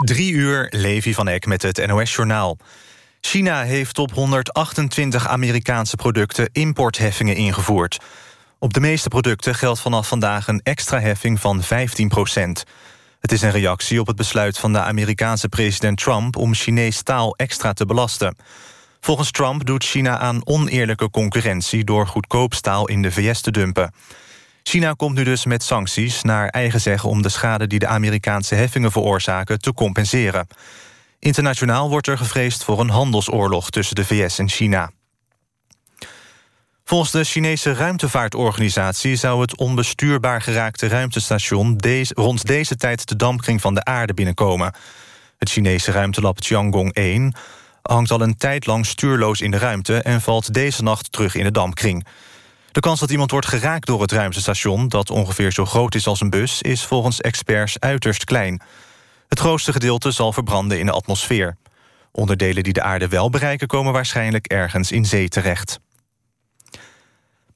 Drie uur, Levi van Eck met het NOS-journaal. China heeft op 128 Amerikaanse producten importheffingen ingevoerd. Op de meeste producten geldt vanaf vandaag een extra heffing van 15 procent. Het is een reactie op het besluit van de Amerikaanse president Trump... om Chinees staal extra te belasten. Volgens Trump doet China aan oneerlijke concurrentie... door goedkoop staal in de VS te dumpen. China komt nu dus met sancties naar eigen zeggen... om de schade die de Amerikaanse heffingen veroorzaken te compenseren. Internationaal wordt er gevreesd voor een handelsoorlog tussen de VS en China. Volgens de Chinese ruimtevaartorganisatie zou het onbestuurbaar geraakte ruimtestation deze, rond deze tijd de dampkring van de aarde binnenkomen. Het Chinese ruimtelab Tiangong-1 hangt al een tijd lang stuurloos in de ruimte en valt deze nacht terug in de dampkring. De kans dat iemand wordt geraakt door het ruimtestation... dat ongeveer zo groot is als een bus... is volgens experts uiterst klein. Het grootste gedeelte zal verbranden in de atmosfeer. Onderdelen die de aarde wel bereiken... komen waarschijnlijk ergens in zee terecht.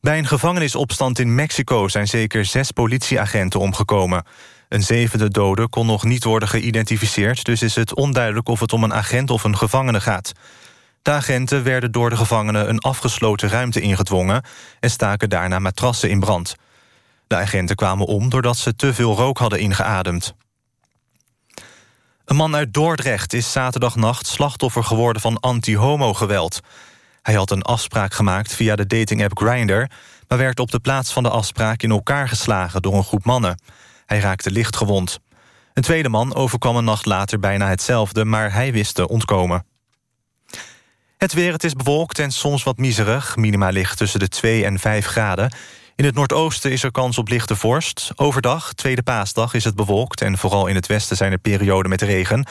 Bij een gevangenisopstand in Mexico... zijn zeker zes politieagenten omgekomen. Een zevende dode kon nog niet worden geïdentificeerd... dus is het onduidelijk of het om een agent of een gevangene gaat... De agenten werden door de gevangenen een afgesloten ruimte ingedwongen... en staken daarna matrassen in brand. De agenten kwamen om doordat ze te veel rook hadden ingeademd. Een man uit Dordrecht is zaterdagnacht slachtoffer geworden van anti-homo-geweld. Hij had een afspraak gemaakt via de dating-app Grindr... maar werd op de plaats van de afspraak in elkaar geslagen door een groep mannen. Hij raakte licht gewond. Een tweede man overkwam een nacht later bijna hetzelfde... maar hij wist te ontkomen. Het weer, het is bewolkt en soms wat miserig. Minima ligt tussen de 2 en 5 graden. In het noordoosten is er kans op lichte vorst. Overdag, tweede paasdag, is het bewolkt... en vooral in het westen zijn er perioden met regen.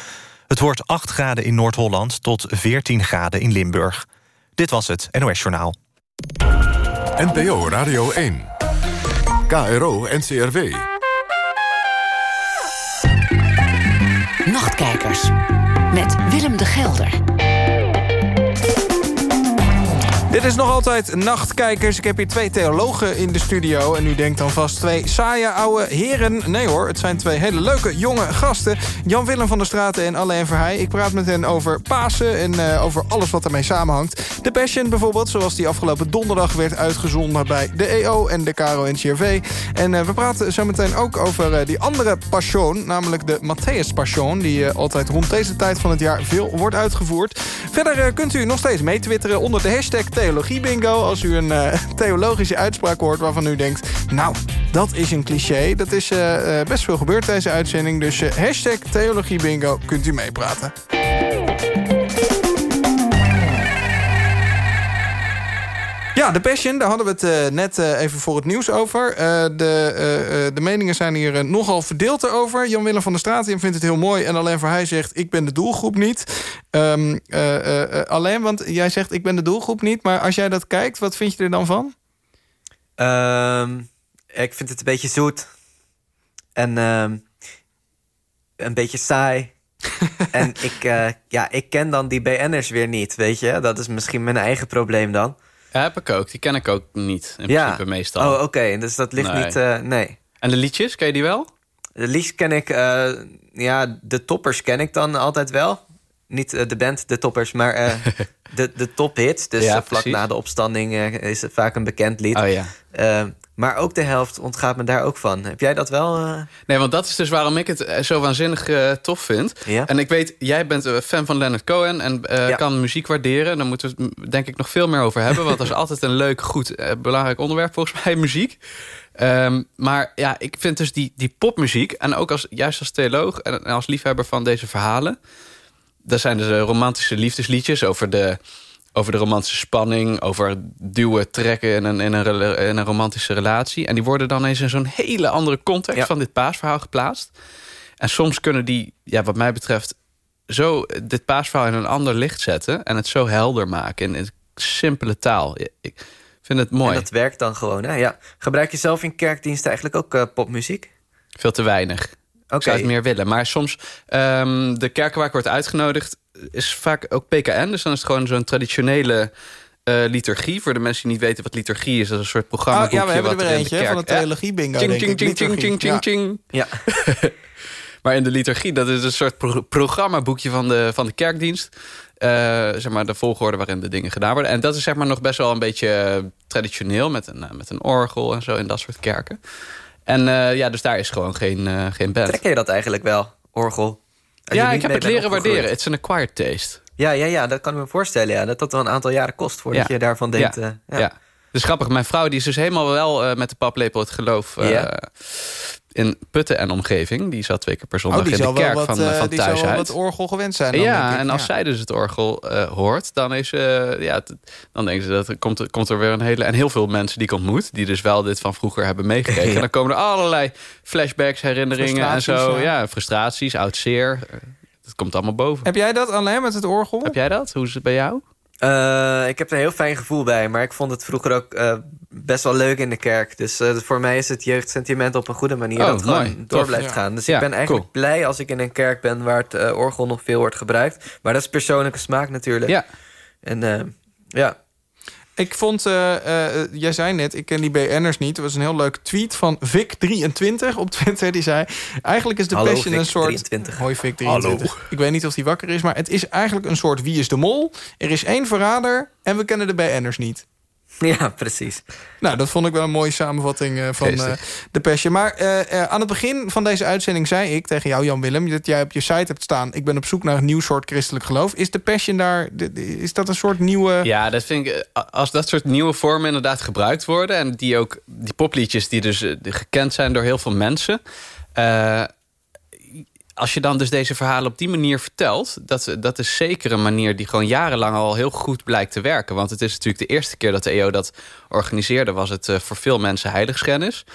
Het wordt 8 graden in Noord-Holland tot 14 graden in Limburg. Dit was het NOS Journaal. NPO Radio 1. KRO NCRW. Nachtkijkers. Met Willem de Gelder. Dit is nog altijd Nachtkijkers. Ik heb hier twee theologen in de studio. En u denkt dan vast twee saaie oude heren. Nee hoor, het zijn twee hele leuke jonge gasten. Jan-Willem van der Straten en Alain Verheij. Ik praat met hen over Pasen en uh, over alles wat ermee samenhangt. De Passion bijvoorbeeld, zoals die afgelopen donderdag werd uitgezonden... bij de EO en de Caro NCRV. En uh, we praten zo meteen ook over uh, die andere Passion... namelijk de Matthäus Passion... die altijd rond deze tijd van het jaar veel wordt uitgevoerd. Verder kunt u nog steeds meetwitteren onder de hashtag theologie bingo. Als u een uh, theologische uitspraak hoort waarvan u denkt... nou, dat is een cliché. Dat is uh, best veel gebeurd deze uitzending. Dus hashtag theologie bingo kunt u meepraten. Ja, de Passion, daar hadden we het uh, net uh, even voor het nieuws over. Uh, de, de meningen zijn hier nogal verdeeld over. Jan-Willem van der Straat vindt het heel mooi... en alleen voor hij zegt, ik ben de doelgroep niet. Um, alleen, want jij zegt, ik ben de doelgroep niet... maar als jij dat kijkt, wat vind je er dan van? Um, ik vind het een beetje zoet. En um, een beetje saai. en ik, ja, ik ken dan die BN'ers weer niet, weet je. Dat is misschien mijn eigen probleem dan... Ja, heb ik ook. Die ken ik ook niet, in ja. principe meestal. Oh, oké. Okay. Dus dat ligt nee. niet... Uh, nee. En de liedjes, ken je die wel? De liedjes ken ik... Uh, ja, de toppers ken ik dan altijd wel. Niet uh, de band, de toppers, maar de, de tophits. Dus ja, vlak na de opstanding is het vaak een bekend lied. Oh ja. Maar ook de helft ontgaat me daar ook van. Heb jij dat wel? Nee, want dat is dus waarom ik het zo waanzinnig tof vind. Ja? En ik weet, jij bent een fan van Leonard Cohen... en ja. kan muziek waarderen. Daar moeten we het denk ik nog veel meer over hebben. want dat is altijd een leuk, goed, belangrijk onderwerp volgens mij, muziek. Um, maar ja, ik vind dus die, die popmuziek... en ook als, juist als theoloog en als liefhebber van deze verhalen... dat zijn dus romantische liefdesliedjes over de over de romantische spanning... over duwen, trekken in een, in een, in een romantische relatie. En die worden dan eens in zo'n hele andere context... Ja. van dit paasverhaal geplaatst. En soms kunnen die, ja, wat mij betreft... zo dit paasverhaal in een ander licht zetten... en het zo helder maken in, simpele taal. Ik vind het mooi. En dat werkt dan gewoon, hè? Ja. Gebruik je zelf in kerkdiensten eigenlijk ook uh, popmuziek? Veel te weinig. Okay. Zou het meer willen. Maar soms, um, de kerken waar ik word uitgenodigd... is vaak ook PKN. Dus dan is het gewoon zo'n traditionele... Uh, liturgie. Voor de mensen die niet weten wat liturgie is. Dat is een soort programma. Oh, ja, we hebben er weer eentje de van de theologie bingo. Ching, ching, ching, ching, ching, ching, ching. Ja. Maar in de liturgie, dat is een soort pro programmaboekje van de, van de kerkdienst. Uh, zeg maar de volgorde waarin de dingen gedaan worden. En dat is zeg maar nog best wel een beetje traditioneel... met een, met een orgel en zo in dat soort kerken. En ja, dus daar is gewoon geen, geen band. Trek je dat eigenlijk wel, orgel? ja, ik heb het leren waarderen. Het is een acquired taste. Ja, ja, ja, dat kan ik me voorstellen. Ja. Dat dat wel een aantal jaren kost voordat je daarvan denkt. Ja. Uh, ja. Dus grappig, mijn vrouw die is dus helemaal wel uh, met de paplepel het geloof uh, in Putten en omgeving. Die zat twee keer per zondag oh, in de kerk wat, van, van die thuis zal uit. wat orgel gewend zijn. Dan, ja, en als zij dus het orgel hoort, dan, is, ja, dan denken ze dat er komt, komt er weer een hele... En heel veel mensen die ik ontmoet, die dus wel dit van vroeger hebben meegekregen. En dan komen er allerlei flashbacks, herinneringen en zo. Ja, frustraties, oud zeer. Het komt allemaal boven. Heb jij dat alleen met het orgel? Heb jij dat? Hoe is het bij jou? Uh, ik heb er een heel fijn gevoel bij. Maar ik vond het vroeger ook uh, best wel leuk in de kerk. Dus uh, voor mij is het jeugdsentiment op een goede manier... Oh, dat het gewoon door Tof. blijft ja. gaan. Dus ja, ik ben eigenlijk cool. blij als ik in een kerk ben... waar het orgel nog veel wordt gebruikt. Maar dat is persoonlijke smaak natuurlijk. Ja. En ja, ik vond, uh, uh, jij zei net, ik ken die BN'ers niet. Het was een heel leuk tweet van Vic23 op Twitter. Die zei, eigenlijk is de Hallo, Passion Vic een soort... 23. Hoi Vic23. Hallo. Ik weet niet of die wakker is, maar het is eigenlijk een soort Wie is de Mol? Er is één verrader en we kennen de BN'ers niet. Ja, precies. Nou, dat vond ik wel een mooie samenvatting uh, van uh, de persje. Maar uh, aan het begin van deze uitzending zei ik tegen jou, Jan-Willem... dat jij op je site hebt staan... ik ben op zoek naar een nieuw soort christelijk geloof. Is de passion daar, is dat een soort nieuwe... Ja, dat vind ik, als dat soort nieuwe vormen inderdaad gebruikt worden... en die ook, die popliedjes die dus gekend zijn door heel veel mensen als je dan dus deze verhalen op die manier vertelt... Dat, dat is zeker een manier die gewoon jarenlang al heel goed blijkt te werken. Want het is natuurlijk de eerste keer dat de EO dat organiseerde... was het uh, voor veel mensen heiligschennis.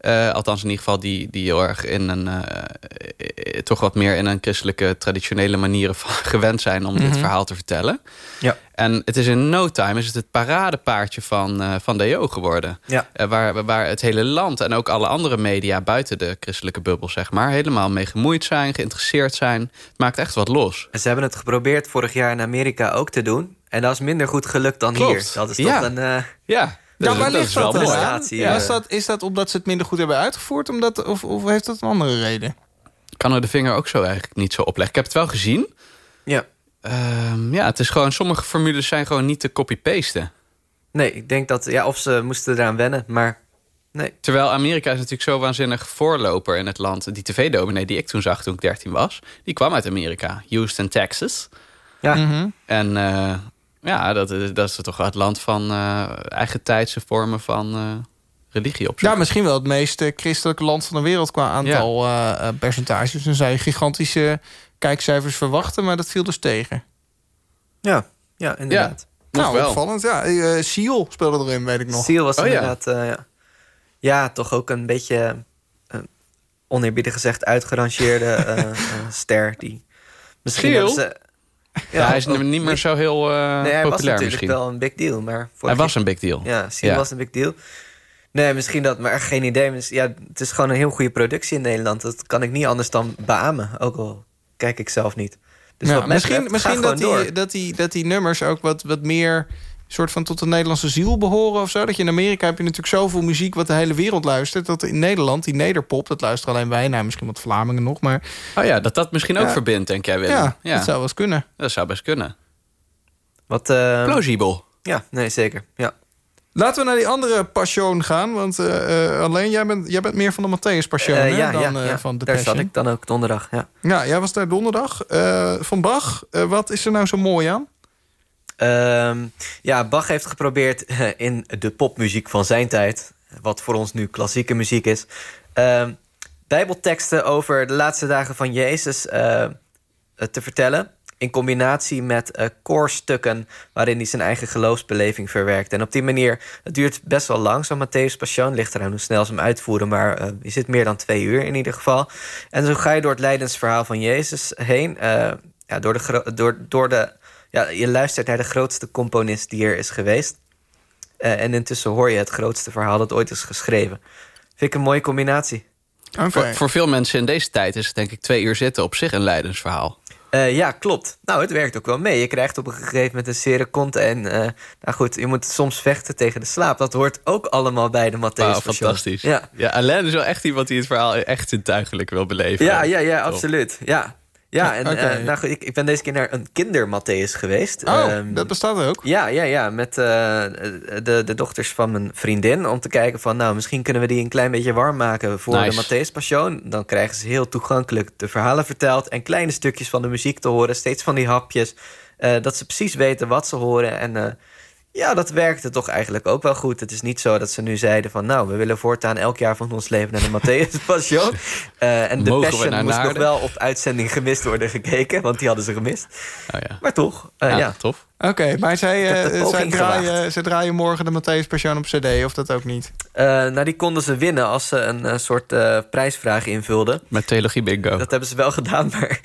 Uh, althans in ieder geval die, die heel erg in een... Uh, toch wat meer in een christelijke traditionele manieren van gewend zijn... om mm -hmm. dit verhaal te vertellen. Ja. En het is in no time is het het paradepaardje van, uh, van DO geworden. Ja. Waar, waar het hele land en ook alle andere media buiten de christelijke bubbel, zeg maar, helemaal mee gemoeid zijn, geïnteresseerd zijn. Het maakt echt wat los. En ze hebben het geprobeerd vorig jaar in Amerika ook te doen. En dat is minder goed gelukt dan Klopt. hier. Dat is toch ja. een. Uh, ja. Ja, waar ligt dat, dat dan? Ja. Is, dat, is dat omdat ze het minder goed hebben uitgevoerd? Omdat, of, of heeft dat een andere reden? Ik kan er de vinger ook zo eigenlijk niet zo opleggen. Ik heb het wel gezien. Ja. Um, ja, het is gewoon, sommige formules zijn gewoon niet te copy-pasten. Nee, ik denk dat, ja, of ze moesten eraan wennen, maar nee. Terwijl Amerika is natuurlijk zo waanzinnig voorloper in het land. Die tv-dominee die ik toen zag toen ik 13 was, die kwam uit Amerika, Houston, Texas. Ja. Mm -hmm. En uh, ja, dat, dat is toch het land van uh, eigen tijdse vormen van uh, religie op. Ja, misschien wel het meest christelijke land van de wereld qua aantal ja. percentages. Dan zou je gigantische kijkcijfers verwachten, maar dat viel dus tegen. Ja, ja inderdaad. Ja, nou, wel. opvallend. Ja, uh, Seal speelde erin, weet ik nog. Seal was oh, inderdaad... Ja. Uh, ja. ja. toch ook een beetje... Uh, oneerbiedig gezegd uitgerangeerde ster. Die misschien Seal? Ja, hij is ook, niet meer zo heel nee, hij populair was natuurlijk misschien. wel een big deal. Maar hij was een big deal. Ja, Seal was een big deal. Nee, misschien dat, maar geen idee. Ja, het is gewoon een heel goede productie in Nederland. Dat kan ik niet anders dan beamen. Ook al kijk ik zelf niet. Dus ja, misschien misschien dat, die, dat, die, dat die nummers ook wat, wat meer soort van tot de Nederlandse ziel behoren of zo. Dat je in Amerika heb je natuurlijk zoveel muziek wat de hele wereld luistert. Dat in Nederland, die nederpop, dat luisteren alleen wij. Nou, misschien wat Vlamingen nog, maar... Oh ja, dat dat misschien ook ja. verbindt, denk jij, Willem. Ja, ja, dat zou wel eens kunnen. Dat zou best kunnen. Wat... Uh... Plausibel. Ja, nee, zeker. Ja. Laten we naar die andere passion gaan. Want uh, uh, alleen jij bent, jij bent meer van de Matthäus passion uh, ja, dan ja, ja. van de Daar passion. zat ik dan ook donderdag. Ja, ja jij was daar donderdag. van Bach, wat is er nou zo mooi aan? Um, ja, Bach heeft geprobeerd in de popmuziek van zijn tijd... wat voor ons nu klassieke muziek is... Ehm, bijbelteksten over de laatste dagen van Jezus te vertellen in combinatie met uh, koorstukken... waarin hij zijn eigen geloofsbeleving verwerkt. En op die manier, het duurt best wel lang, zo'n Matthäus Passion. ligt eraan hoe snel ze hem uitvoeren, maar uh, zit meer dan twee uur in ieder geval. En zo ga je door het lijdensverhaal van Jezus heen. Ja, door de, door, door de, ja, je luistert naar de grootste componist die er is geweest. en intussen hoor je het grootste verhaal dat ooit is geschreven. Vind ik een mooie combinatie. Okay. Voor, voor veel mensen in deze tijd is het denk ik twee uur zitten op zich een lijdensverhaal. Uh, ja, klopt. Nou, het werkt ook wel mee. Je krijgt op een gegeven moment een zere kont. En uh, nou goed, je moet soms vechten tegen de slaap. Dat hoort ook allemaal bij de Matthäus wow, fantastisch. Ja. ja, Alain is wel echt iemand die het verhaal echt zintuigelijk wil beleven. Ja, ja, ja, absoluut. Ja. Ja, en okay. uh, nou goed, ik, ik ben deze keer naar een kinder geweest. Oh, um, dat bestaat ook? Ja, ja, ja met uh, de, de dochters van mijn vriendin. Om te kijken van, nou, misschien kunnen we die een klein beetje warm maken... voor nice. de Matthäus Passion. Dan krijgen ze heel toegankelijk de verhalen verteld... en kleine stukjes van de muziek te horen. Steeds van die hapjes. Uh, dat ze precies weten wat ze horen. En ja, dat werkte toch eigenlijk ook wel goed. Het is niet zo dat ze nu zeiden van... nou, we willen voortaan elk jaar van ons leven naar de Matthäus Passion. Uh, en de Passion moest nog wel op uitzending gemist worden gekeken... want die hadden ze gemist. Oh ja. Maar toch, uh, ja, ja. tof. Oké, maar zij, uh, zij, draaien, zij draaien morgen de Matthäus Passion op cd, of dat ook niet? Uh, nou, die konden ze winnen als ze een uh, soort prijsvraag invulden. Met theologie bingo. Dat hebben ze wel gedaan, maar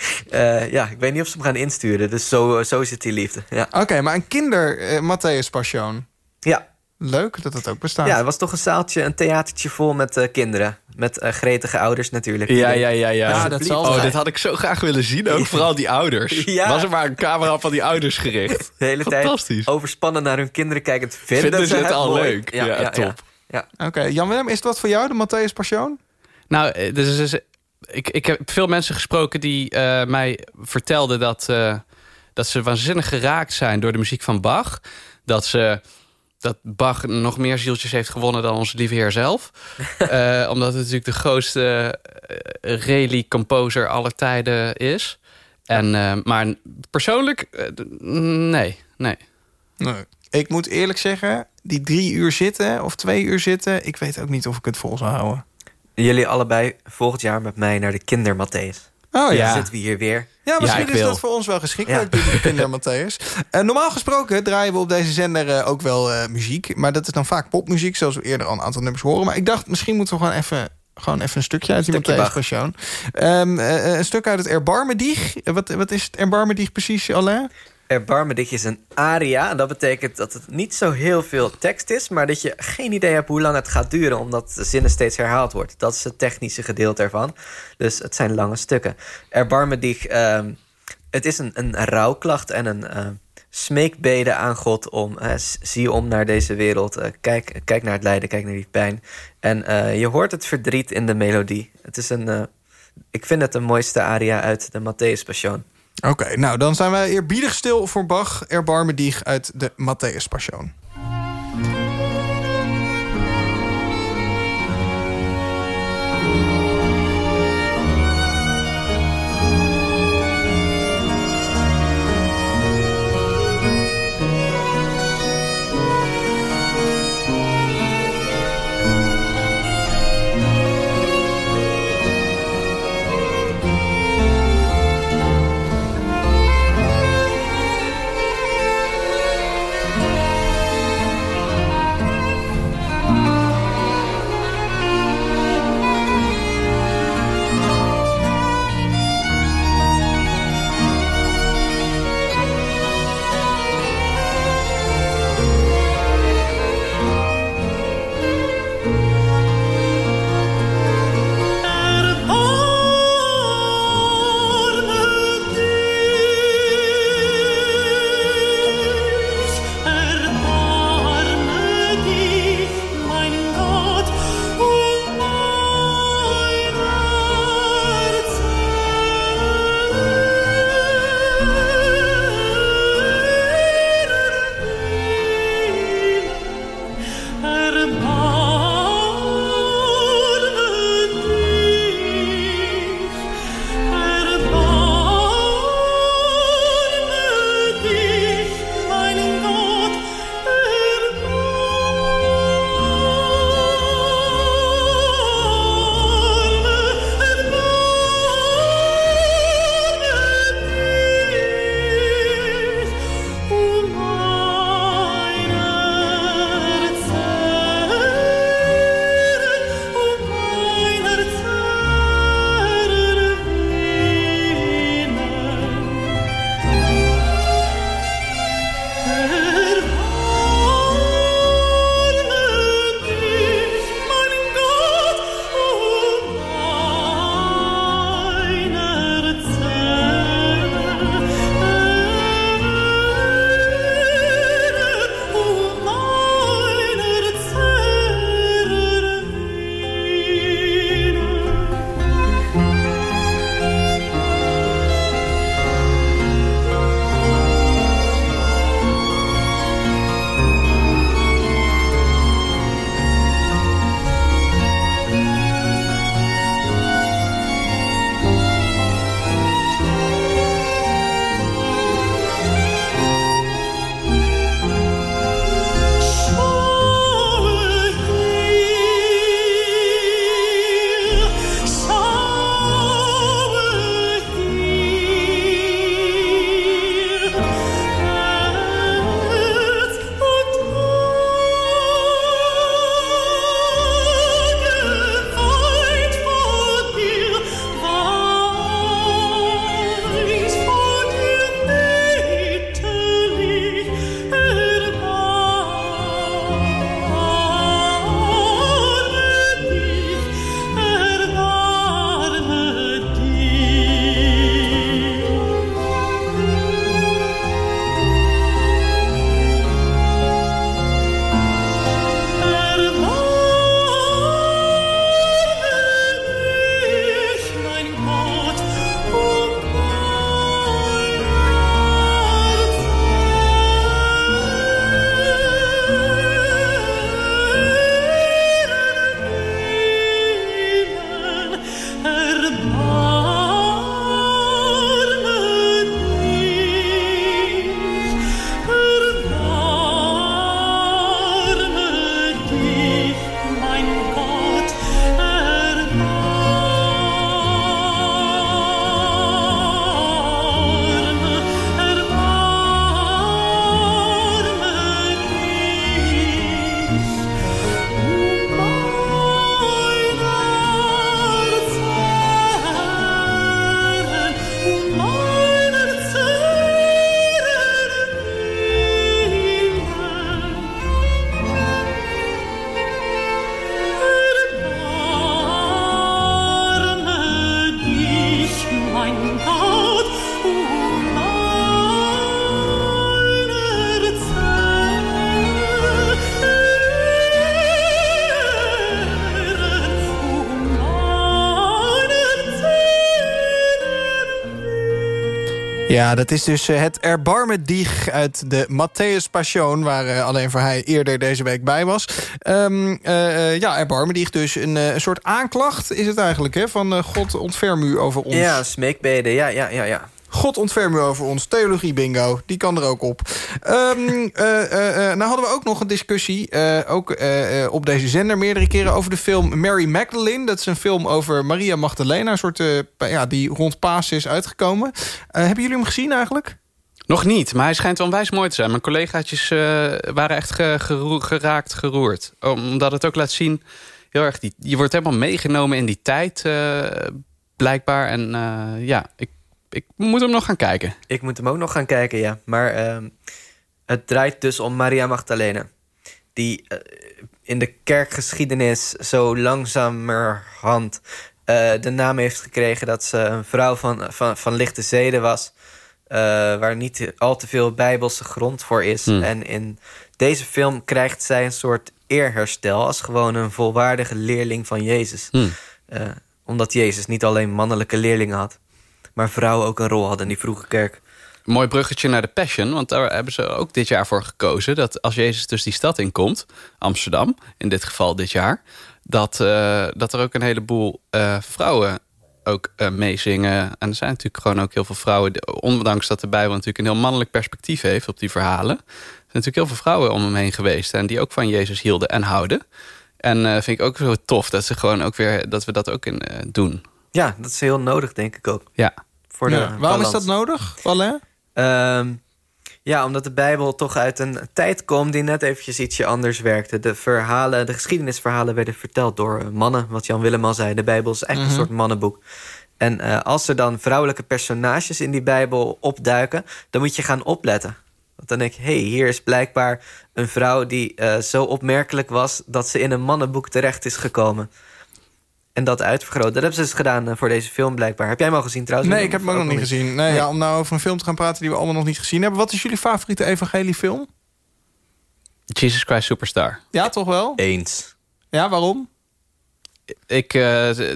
ja, ik weet niet of ze hem gaan insturen. Dus zo, zo zit die liefde, ja. Oké, maar een kinder Matthäus Passion? Ja. Leuk dat het ook bestaat. Ja, het was toch een zaaltje, een theatertje vol met uh, kinderen. Met uh, gretige ouders natuurlijk. Ja, ja, ja. ja. ja dat zal oh, dit had ik zo graag willen zien. Ook vooral die ouders. Ja. Was er maar een camera van die ouders gericht. De hele tijd overspannen naar hun kinderen kijken. Vinden, vinden ze het, al mooi. leuk. Ja, ja top. Ja. Oké, Jan-Willem, is het wat voor jou, de Matthäus Passion? Nou, eh, dus, dus, ik, ik heb veel mensen gesproken die uh, mij vertelden... Dat, uh, dat ze waanzinnig geraakt zijn door de muziek van Bach. Dat ze dat Bach nog meer zieltjes heeft gewonnen dan onze lieve heer zelf. uh, omdat het natuurlijk de grootste uh, rally composer aller tijden is. En, uh, maar persoonlijk, nee, nee. Nee. Ik moet eerlijk zeggen, die drie uur zitten of twee uur zitten... ik weet ook niet of ik het vol zou houden. Jullie allebei volgend jaar met mij naar de Kinder Matthäus. Oh ja. Dan zitten we hier weer. Ja, misschien is dat voor ons wel geschikt. Ja. Kinder Matthäus. Uh, normaal gesproken draaien we op deze zender uh, ook wel uh, muziek. Maar dat is dan vaak popmuziek, zoals we eerder al een aantal nummers horen. Maar ik dacht, misschien moeten we gewoon even, gewoon even een stukje uit die Matthäus Passion. Um, een stuk uit het Erbarmedig. Wat, wat is het Erbarmedig precies, Alain? Erbarme dich is een aria. En dat betekent dat het niet zo heel veel tekst is... maar dat je geen idee hebt hoe lang het gaat duren... omdat de zinnen steeds herhaald wordt. Dat is het technische gedeelte ervan. Dus het zijn lange stukken. Erbarme uh, het is een, een rouwklacht en een uh, smeekbede aan God... om uh, zie om naar deze wereld, uh, kijk, kijk naar het lijden, kijk naar die pijn. En je hoort het verdriet in de melodie. Het is een, ik vind het de mooiste aria uit de Matthäus Passion. Oké, nou dan zijn wij eerbiedig stil voor Bach, Erbarme Dieg uit de Matthäus Passion. Ja, dat is dus het erbarmen dieg uit de Matthäus Passion... waar alleen voor hij eerder deze week bij was. Um, ja, erbarmen dieg dus. Een, een, soort aanklacht is het eigenlijk, hè? Van God ontferm u over ons. Ja, smeekbeden, ja, ja, ja, ja. God ontferm u over ons. Theologie bingo, die kan er ook op. Um, nou hadden we ook nog een discussie, ook op deze zender meerdere keren... over de film Mary Magdalene. Dat is een film over Maria Magdalena, een soort ja, die rond Pasen is uitgekomen. hebben jullie hem gezien eigenlijk? Nog niet, maar hij schijnt onwijs mooi te zijn. Mijn collegaatjes waren echt geraakt, geroerd. Omdat het ook laat zien, heel erg die, je wordt helemaal meegenomen in die tijd, blijkbaar. En ja, ik ik moet hem nog gaan kijken. Ik moet hem ook nog gaan kijken, ja. Maar uh, het draait dus om Maria Magdalena. Die uh, in de kerkgeschiedenis zo langzamerhand uh, de naam heeft gekregen... dat ze een vrouw van, van, van lichte zeden was... Uh, waar niet al te veel bijbelse grond voor is. Hmm. En in deze film krijgt zij een soort eerherstel... als gewoon een volwaardige leerling van Jezus. Hmm. omdat Jezus niet alleen mannelijke leerlingen had maar vrouwen ook een rol hadden in die vroege kerk. Mooi bruggetje naar de Passion, want daar hebben ze ook dit jaar voor gekozen... dat als Jezus dus die stad inkomt, Amsterdam, in dit geval dit jaar... dat, uh, dat er ook een heleboel uh, vrouwen ook uh, meezingen. En er zijn natuurlijk gewoon ook heel veel vrouwen... ondanks dat de Bijbel natuurlijk een heel mannelijk perspectief heeft op die verhalen... er zijn natuurlijk heel veel vrouwen om hem heen geweest... en die ook van Jezus hielden en houden. En vind ik ook zo tof dat, ze gewoon ook weer, dat we dat ook in doen. Ja, dat is heel nodig, denk ik ook. Ja. Voor de ja. Waarom is dat nodig, Valère? Um, ja, omdat de Bijbel toch uit een tijd komt die net eventjes ietsje anders werkte. De verhalen, de geschiedenisverhalen werden verteld door mannen. Wat Jan Willem al zei, de Bijbel is echt een mhm. soort mannenboek. En uh, als er dan vrouwelijke personages in die Bijbel opduiken... dan moet je gaan opletten. Want dan denk ik, hé, hey, hier is blijkbaar een vrouw die uh, zo opmerkelijk was... dat ze in een mannenboek terecht is gekomen en dat uitvergroot. Dat hebben ze dus gedaan eh, voor deze film blijkbaar. Heb jij hem al gezien trouwens? Nee, ik heb hem ook nog niet gezien. Nee, Ja, om nou over een film te gaan praten die we allemaal nog niet gezien hebben. Wat is jullie favoriete evangeliefilm? Jesus Christ Superstar. Ja, toch wel? Eens. Ja, waarom? Ik, uh,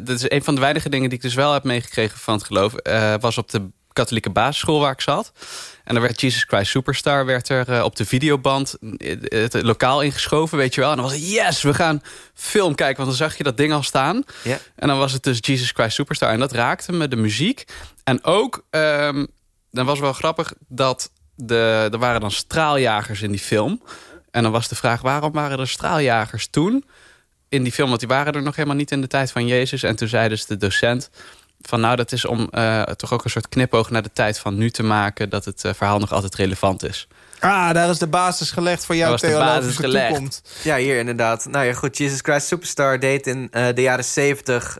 dat is een van de weinige dingen die ik dus wel heb meegekregen van het geloof. Uh, was op de katholieke basisschool waar ik zat. En dan werd Jesus Christ Superstar werd er uh, op de videoband het, lokaal ingeschoven, weet je wel. En dan was het, yes, we gaan film kijken. Want dan zag je dat ding al staan. Ja. En dan was het dus Jesus Christ Superstar. En dat raakte me, de muziek. En ook, um, dan was wel grappig dat de, er waren dan straaljagers in die film. En dan was de vraag, waarom waren er straaljagers toen in die film? Want die waren er nog helemaal niet in de tijd van Jezus. En toen zei dus de docent van nou, dat is om uh, toch ook een soort knipoog naar de tijd van nu te maken... dat het uh, verhaal nog altijd relevant is. Ah, daar is de basis gelegd voor jouw theologische toekomst. Ja, hier inderdaad. Nou ja, goed, Jesus Christ Superstar deed in uh, de jaren 70...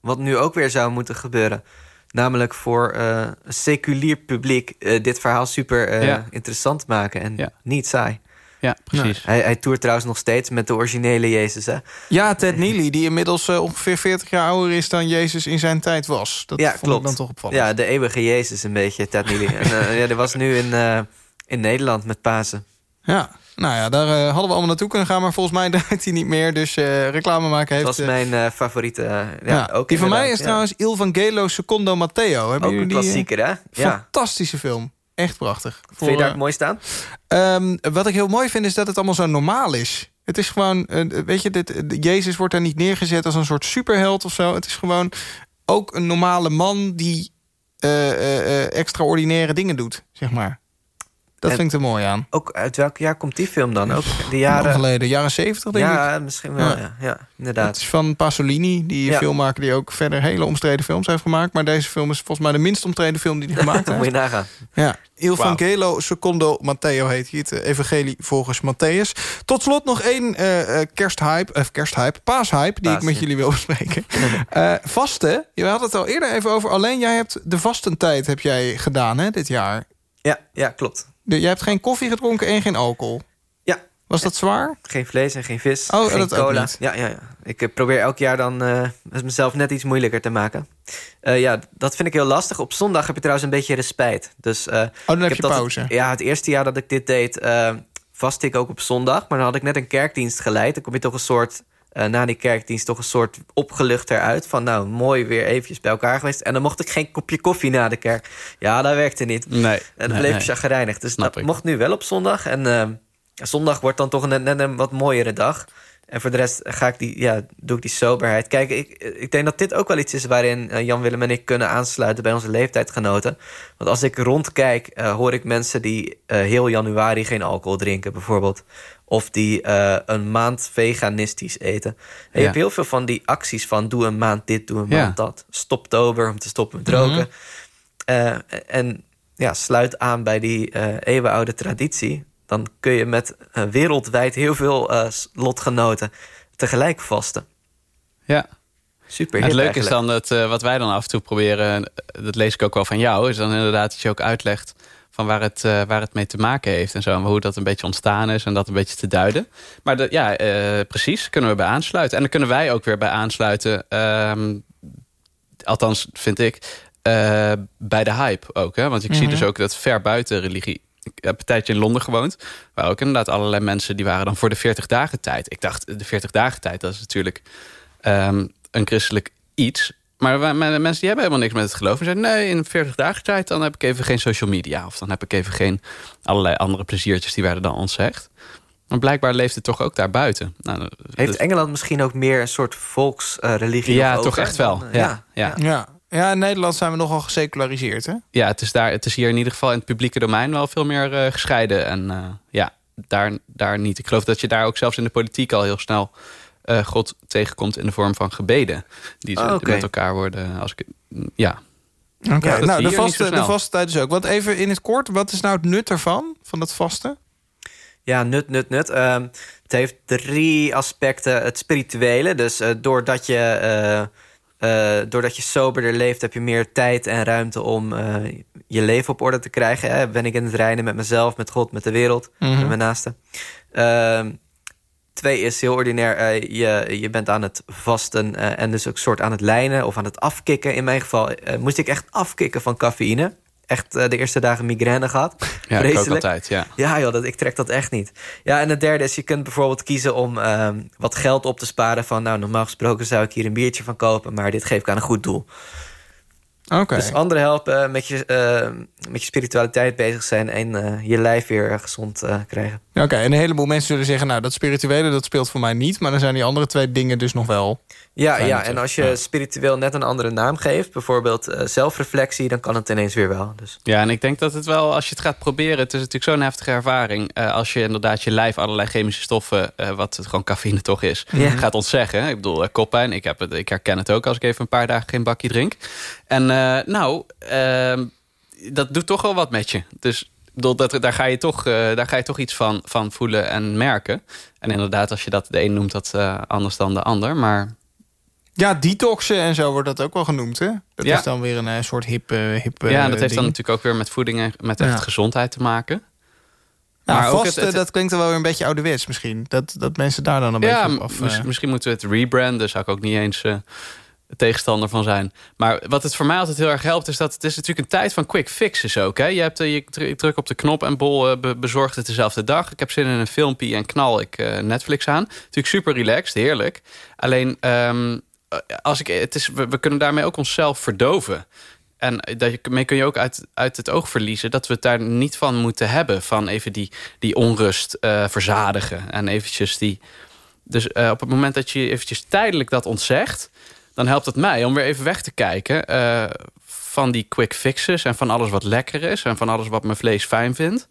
wat nu ook weer zou moeten gebeuren. Namelijk voor een seculier publiek dit verhaal super ja. interessant maken. En ja. niet saai. Ja, precies. hij, hij toert trouwens nog steeds met de originele Jezus, hè? Ja, Ted Neely, die inmiddels uh, ongeveer 40 jaar ouder is... dan Jezus in zijn tijd was. Dat ja, vond klopt. ik dan toch opvallend. Ja, de eeuwige Jezus een beetje, Ted Neely. en uh, ja, die was nu in, uh, in Nederland met Pasen. Ja, nou ja, daar hadden we allemaal naartoe kunnen gaan... maar volgens mij draait hij niet meer, dus reclame maken heeft... Dat was mijn favoriete. ja, ja, ook die van mij is ja. trouwens Il Vangelo Secondo Matteo. Hebben ook jullie een klassieker, hè? Ja. Fantastische film. Echt prachtig. Vind je daar het mooi staan? Um, wat ik heel mooi vind is dat het allemaal zo normaal is. Het is gewoon, uh, weet je, dit, Jezus wordt daar niet neergezet als een soort superheld of zo. Het is gewoon ook een normale man die uh, uh, extraordinaire dingen doet, zeg maar. Dat en vind ik er mooi aan. Ook uit welk jaar komt die film dan? Ook de jaren... Lang geleden, jaren zeventig denk ja, ik. Misschien wel, ja. ja. ja inderdaad. Het is van Pasolini, die ja. filmmaker die ook verder hele omstreden films heeft gemaakt. Maar deze film is volgens mij de minst omstreden film die hij gemaakt heeft. Moet je nagaan. Ja. Il wow. Vangelo Secondo Matteo heet hij het. Evangelie volgens Matthäus. Tot slot nog één uh, kersthype, of kersthype, paashype... die Paas, ik met jullie wil bespreken. uh, vasten, je had het al eerder even over. Alleen jij hebt de vastentijd heb jij gedaan hè, dit jaar. Ja, ja klopt. Jij hebt geen koffie gedronken en geen alcohol. Ja. Was dat zwaar? Geen vlees en geen vis. Oh, geen dat cola. Ja, ja, ja. Ik probeer elk jaar dan uh, mezelf net iets moeilijker te maken. Uh, ja, dat vind ik heel lastig. Op zondag heb je trouwens een beetje respijt. Dus, uh, oh, dan heb, je dat, pauze. Ja, het eerste jaar dat ik dit deed, vast ik ook op zondag. Maar dan had ik net een kerkdienst geleid. Dan kom je toch een soort na die kerkdienst toch een soort opgelucht eruit. Van nou, mooi weer eventjes bij elkaar geweest. En dan mocht ik geen kopje koffie na de kerk. Ja, dat werkte niet. Nee. En dat bleef je nee. Dus dat mocht nu wel op zondag. En zondag wordt dan toch net, net een wat mooiere dag. En voor de rest ga ik die, ja, doe ik die soberheid. Kijk, ik, ik denk dat dit ook wel iets is waarin uh, Jan Willem en ik kunnen aansluiten bij onze leeftijdgenoten. Want als ik rondkijk, uh, hoor ik mensen die heel januari geen alcohol drinken, bijvoorbeeld. Of die een maand veganistisch eten. En je ja. hebt heel veel van die acties van doe een maand dit, doe een maand dat. Stoptober om te stoppen met roken. Mm -hmm. en ja, sluit aan bij die eeuwenoude traditie dan kun je met uh, wereldwijd heel veel uh, lotgenoten tegelijk vasten. Ja. Super. Het leuke is dan dat uh, wat wij dan af en toe proberen, dat lees ik ook wel van jou, is dan inderdaad dat je ook uitlegt van waar het, waar het mee te maken heeft en zo. En hoe dat een beetje ontstaan is en dat een beetje te duiden. Maar de, ja, precies, kunnen we bij aansluiten. En dan kunnen wij ook weer bij aansluiten. Ehm, althans, vind ik, bij de hype ook. Hè? Want ik zie mhm. dus ook dat ver buiten religie ik heb een tijdje in Londen gewoond. Waar ook inderdaad allerlei mensen die waren dan voor de 40 dagen tijd. Ik dacht, de 40 dagen tijd, dat is natuurlijk um, een christelijk iets. Maar mensen die hebben helemaal niks met het geloof. En zeiden, nee, in 40 dagen tijd dan heb ik even geen social media. Of dan heb ik even geen allerlei andere pleziertjes die werden dan ontzegd. Maar blijkbaar leeft het toch ook daar buiten. Nou, Heeft Engeland misschien ook meer een soort volksreligie? Uh, ja, toch echt wel. Ja, ja. ja. Ja, in Nederland zijn we nogal geseculariseerd, hè? Ja, het is, daar, het is hier in ieder geval in het publieke domein wel veel meer uh, gescheiden. En uh, ja, daar, daar niet. Ik geloof dat je daar ook zelfs in de politiek al heel snel uh, God tegenkomt in de vorm van gebeden. Die oh, okay. met elkaar worden. Als ik, ja. Oké, okay. ja, nou, de vaste, de vaste tijd is ook. Want even in het kort, wat is nou het nut ervan, van dat vasten? Ja, nut, nut, nut. Um, het heeft drie aspecten. Het spirituele, dus doordat je uh, doordat je soberder leeft, heb je meer tijd en ruimte om uh, je leven op orde te krijgen. Hè? Ben ik in het reinen met mezelf, met God, met de wereld, mm -hmm. met mijn naasten. Twee is heel ordinair. Eh, je, je bent aan het vasten en dus ook soort aan het lijnen of aan het afkicken. In mijn geval moest ik echt afkicken van cafeïne echt de eerste dagen migraine gehad. Ja, ik ook altijd, ja. Ja, joh, dat, ik trek dat echt niet. Ja, en het derde is, je kunt bijvoorbeeld kiezen om uh, wat geld op te sparen. Van, nou, normaal gesproken zou ik hier een biertje van kopen... maar dit geef ik aan een goed doel. Okay. Dus anderen helpen met je, uh, met je spiritualiteit bezig zijn... en uh, je lijf weer gezond uh, krijgen. Oké, en een heleboel mensen zullen zeggen... nou, dat spirituele dat speelt voor mij niet... maar dan zijn die andere twee dingen dus nog wel... Ja, ja en als je ja. spiritueel net een andere naam geeft... bijvoorbeeld zelfreflectie, dan kan het ineens weer wel. Dus. Ja, en ik denk dat het wel, als je het gaat proberen... het is natuurlijk zo'n heftige ervaring... als je inderdaad je lijf allerlei chemische stoffen... wat het gewoon cafeïne toch is, ja. gaat ontzeggen. Ik bedoel, koppijn, ik, heb het, ik herken het ook... als ik even een paar dagen geen bakje drink... En uh, nou, uh, dat doet toch wel wat met je. Dus dat, daar, ga je toch, uh, daar ga je toch iets van, van voelen en merken. En inderdaad, als je dat de een noemt, dat uh, anders dan de ander. Maar ja, detoxen en zo wordt dat ook wel genoemd, hè? Dat ja. is dan weer een soort hip, hip Ja, dat heeft dan natuurlijk ook weer met voeding en met echt ja. gezondheid te maken. Nou, maar het, het, dat klinkt wel weer een beetje ouderwets misschien. Dat, dat mensen daar dan een ja, beetje op af... Mis, misschien moeten we het rebranden. Zou ik ook niet eens tegenstander van zijn. Maar wat het voor mij altijd heel erg helpt... is dat het is natuurlijk een tijd van quick fixes ook. Je, hebt, uh, je druk op de knop en bol uh, bezorgt het dezelfde dag. Ik heb zin in een filmpje en knal ik uh, Netflix aan. Natuurlijk super relaxed, heerlijk. Alleen, um, als ik, het is, we, we, kunnen daarmee ook onszelf verdoven. En daarmee kun je ook uit, uit het oog verliezen... dat we het daar niet van moeten hebben. Van even die, die onrust verzadigen. En eventjes die... Dus op het moment dat je eventjes tijdelijk dat ontzegt dan helpt het mij om weer even weg te kijken... Uh, van die quick fixes en van alles wat lekker is... en van alles wat mijn vlees fijn vindt.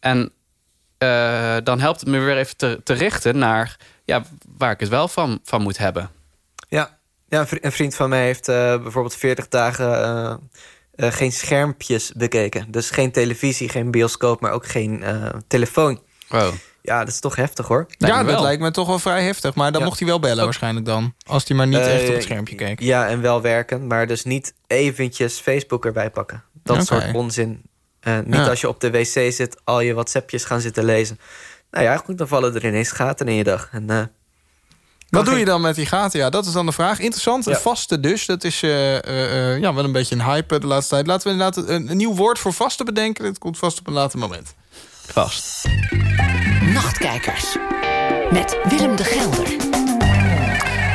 En uh, dan helpt het me weer even te, te richten naar ja, waar ik het wel van, van moet hebben. Ja, ja een vriend van mij heeft uh, bijvoorbeeld 40 dagen... geen schermpjes bekeken. Dus geen televisie, geen bioscoop, maar ook geen telefoon. Wow. Ja, dat is toch heftig hoor. ja, dat lijkt me toch wel vrij heftig. Maar dan mocht hij wel bellen waarschijnlijk dan. Als hij maar niet uh, echt op het schermpje keek. Ja, en wel werken. Maar dus niet eventjes Facebook erbij pakken. Dat okay. soort onzin. Uh, niet ja. als je op de wc zit, al je WhatsAppjes gaan zitten lezen. Nou ja, goed, dan vallen er ineens gaten in je dag. En, uh, wat doe je dan met die gaten? Ja, dat is dan de vraag. Interessant, ja. vaste dus. Dat is ja, wel een beetje een hype de laatste tijd. Laten we inderdaad een, een nieuw woord voor vaste bedenken. Dat komt vast op een later moment. Nachtkijkers. Met Willem de Gelder.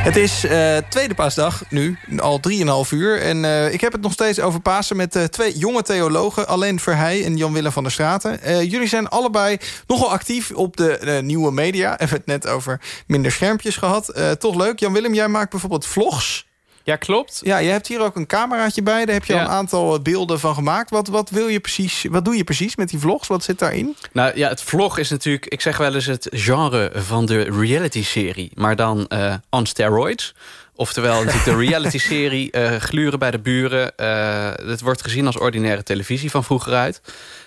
Het is uh, tweede paasdag nu, al 3,5 uur. En uh, ik heb het nog steeds over Pasen met uh, twee jonge theologen... Alleen Verheij en Jan-Willem van der Straten. jullie zijn allebei nogal actief op de nieuwe media. We hebben het net over minder schermpjes gehad. toch leuk. Jan-Willem, jij maakt bijvoorbeeld vlogs... Ja, klopt. Ja, je hebt hier ook een cameraatje bij. Daar heb je al een aantal beelden van gemaakt. Wat, wat, wil je precies, wat doe je precies met die vlogs? Wat zit daarin? Nou ja, het vlog is natuurlijk... Ik zeg wel eens het genre van de reality-serie. Maar dan uh, on steroids. Oftewel natuurlijk de reality-serie uh, Gluren bij de buren. Uh, het wordt gezien als ordinaire televisie van vroeger uit.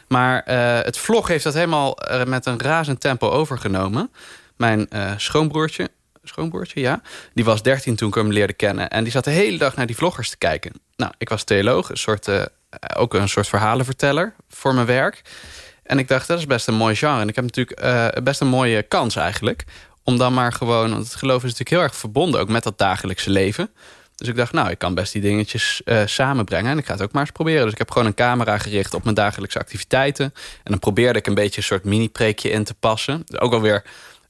Maar het vlog heeft dat helemaal met een razend tempo overgenomen. Mijn schoonbroertje, schoonbroertje, ja. Die was 13 toen ik hem leerde kennen. En die zat de hele dag naar die vloggers te kijken. Nou, ik was theoloog, een soort, uh, ook een soort verhalenverteller voor mijn werk. En ik dacht, dat is best een mooi genre. En ik heb natuurlijk uh, best een mooie kans eigenlijk. Om dan maar gewoon, want het geloof is natuurlijk heel erg verbonden... ook met dat dagelijkse leven. Dus ik dacht, nou, ik kan best die dingetjes uh, samenbrengen. En ik ga het ook maar eens proberen. Dus ik heb gewoon een camera gericht op mijn dagelijkse activiteiten. En dan probeerde ik een beetje een soort mini-preekje in te passen. Ook alweer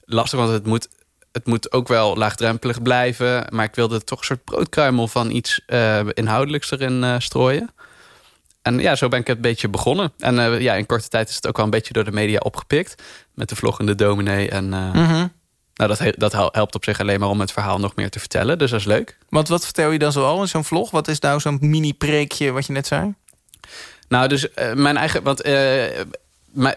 lastig, want het moet het moet ook wel laagdrempelig blijven. Maar ik wilde toch een soort broodkruimel van iets uh, inhoudelijks erin uh, strooien. En ja, zo ben ik het een beetje begonnen. En uh, ja, in korte tijd is het ook wel een beetje door de media opgepikt. Met de vloggende dominee. En mm nou, dat, dat helpt op zich alleen maar om het verhaal nog meer te vertellen. Dus dat is leuk. Want wat vertel je dan zoal in zo'n vlog? Wat is nou zo'n mini-preekje wat je net zei? Nou, dus mijn eigen... Want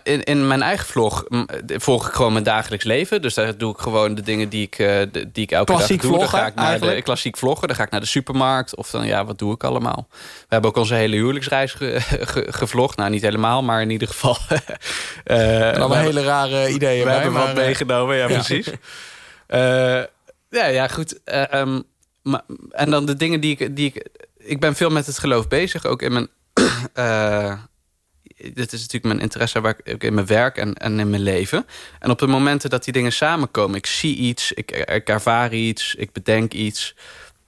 in, in mijn eigen vlog volg ik gewoon mijn dagelijks leven. Dus daar doe ik gewoon de dingen die ik, uh, die ik elke klassiek dag doe. Vloggen, dan ga ik naar de klassiek vloggen. Dan ga ik naar de supermarkt. Of dan, ja, wat doe ik allemaal? We hebben ook onze hele huwelijksreis ge, gevlogd. Nou, niet helemaal, maar in ieder geval. uh, allemaal hele rare ideeën. We hebben wat eh, meegenomen, ja, precies. Uh, ja, ja, goed. Um, maar, en dan de dingen die ik, die ik... Ik ben veel met het geloof bezig. Ook in mijn dit is natuurlijk mijn interesse waar ik, in mijn werk en, en in mijn leven. En op de momenten dat die dingen samenkomen, ik zie iets, ik, ik ervaar iets, ik bedenk iets,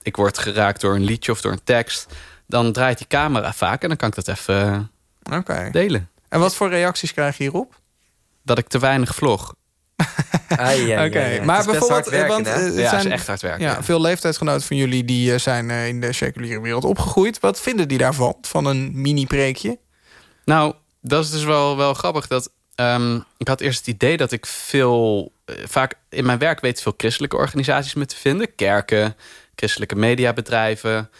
ik word geraakt door een liedje of door een tekst, dan draait die camera vaak en dan kan ik dat even okay. delen. En wat voor reacties krijg je hierop? Dat ik te weinig vlog. ah, ja, Oké, maar bijvoorbeeld, werken, want het zijn, ja, is echt hard werken. Ja, veel leeftijdsgenoten van jullie die eh, zijn eh, in de seculiere wereld opgegroeid. Wat vinden die daarvan, van een mini-preekje? Nou, dat is dus wel, wel grappig. Dat, um, ik had eerst het idee dat ik veel... Uh, vaak in mijn werk weet veel christelijke organisaties me te vinden. Kerken, christelijke mediabedrijven,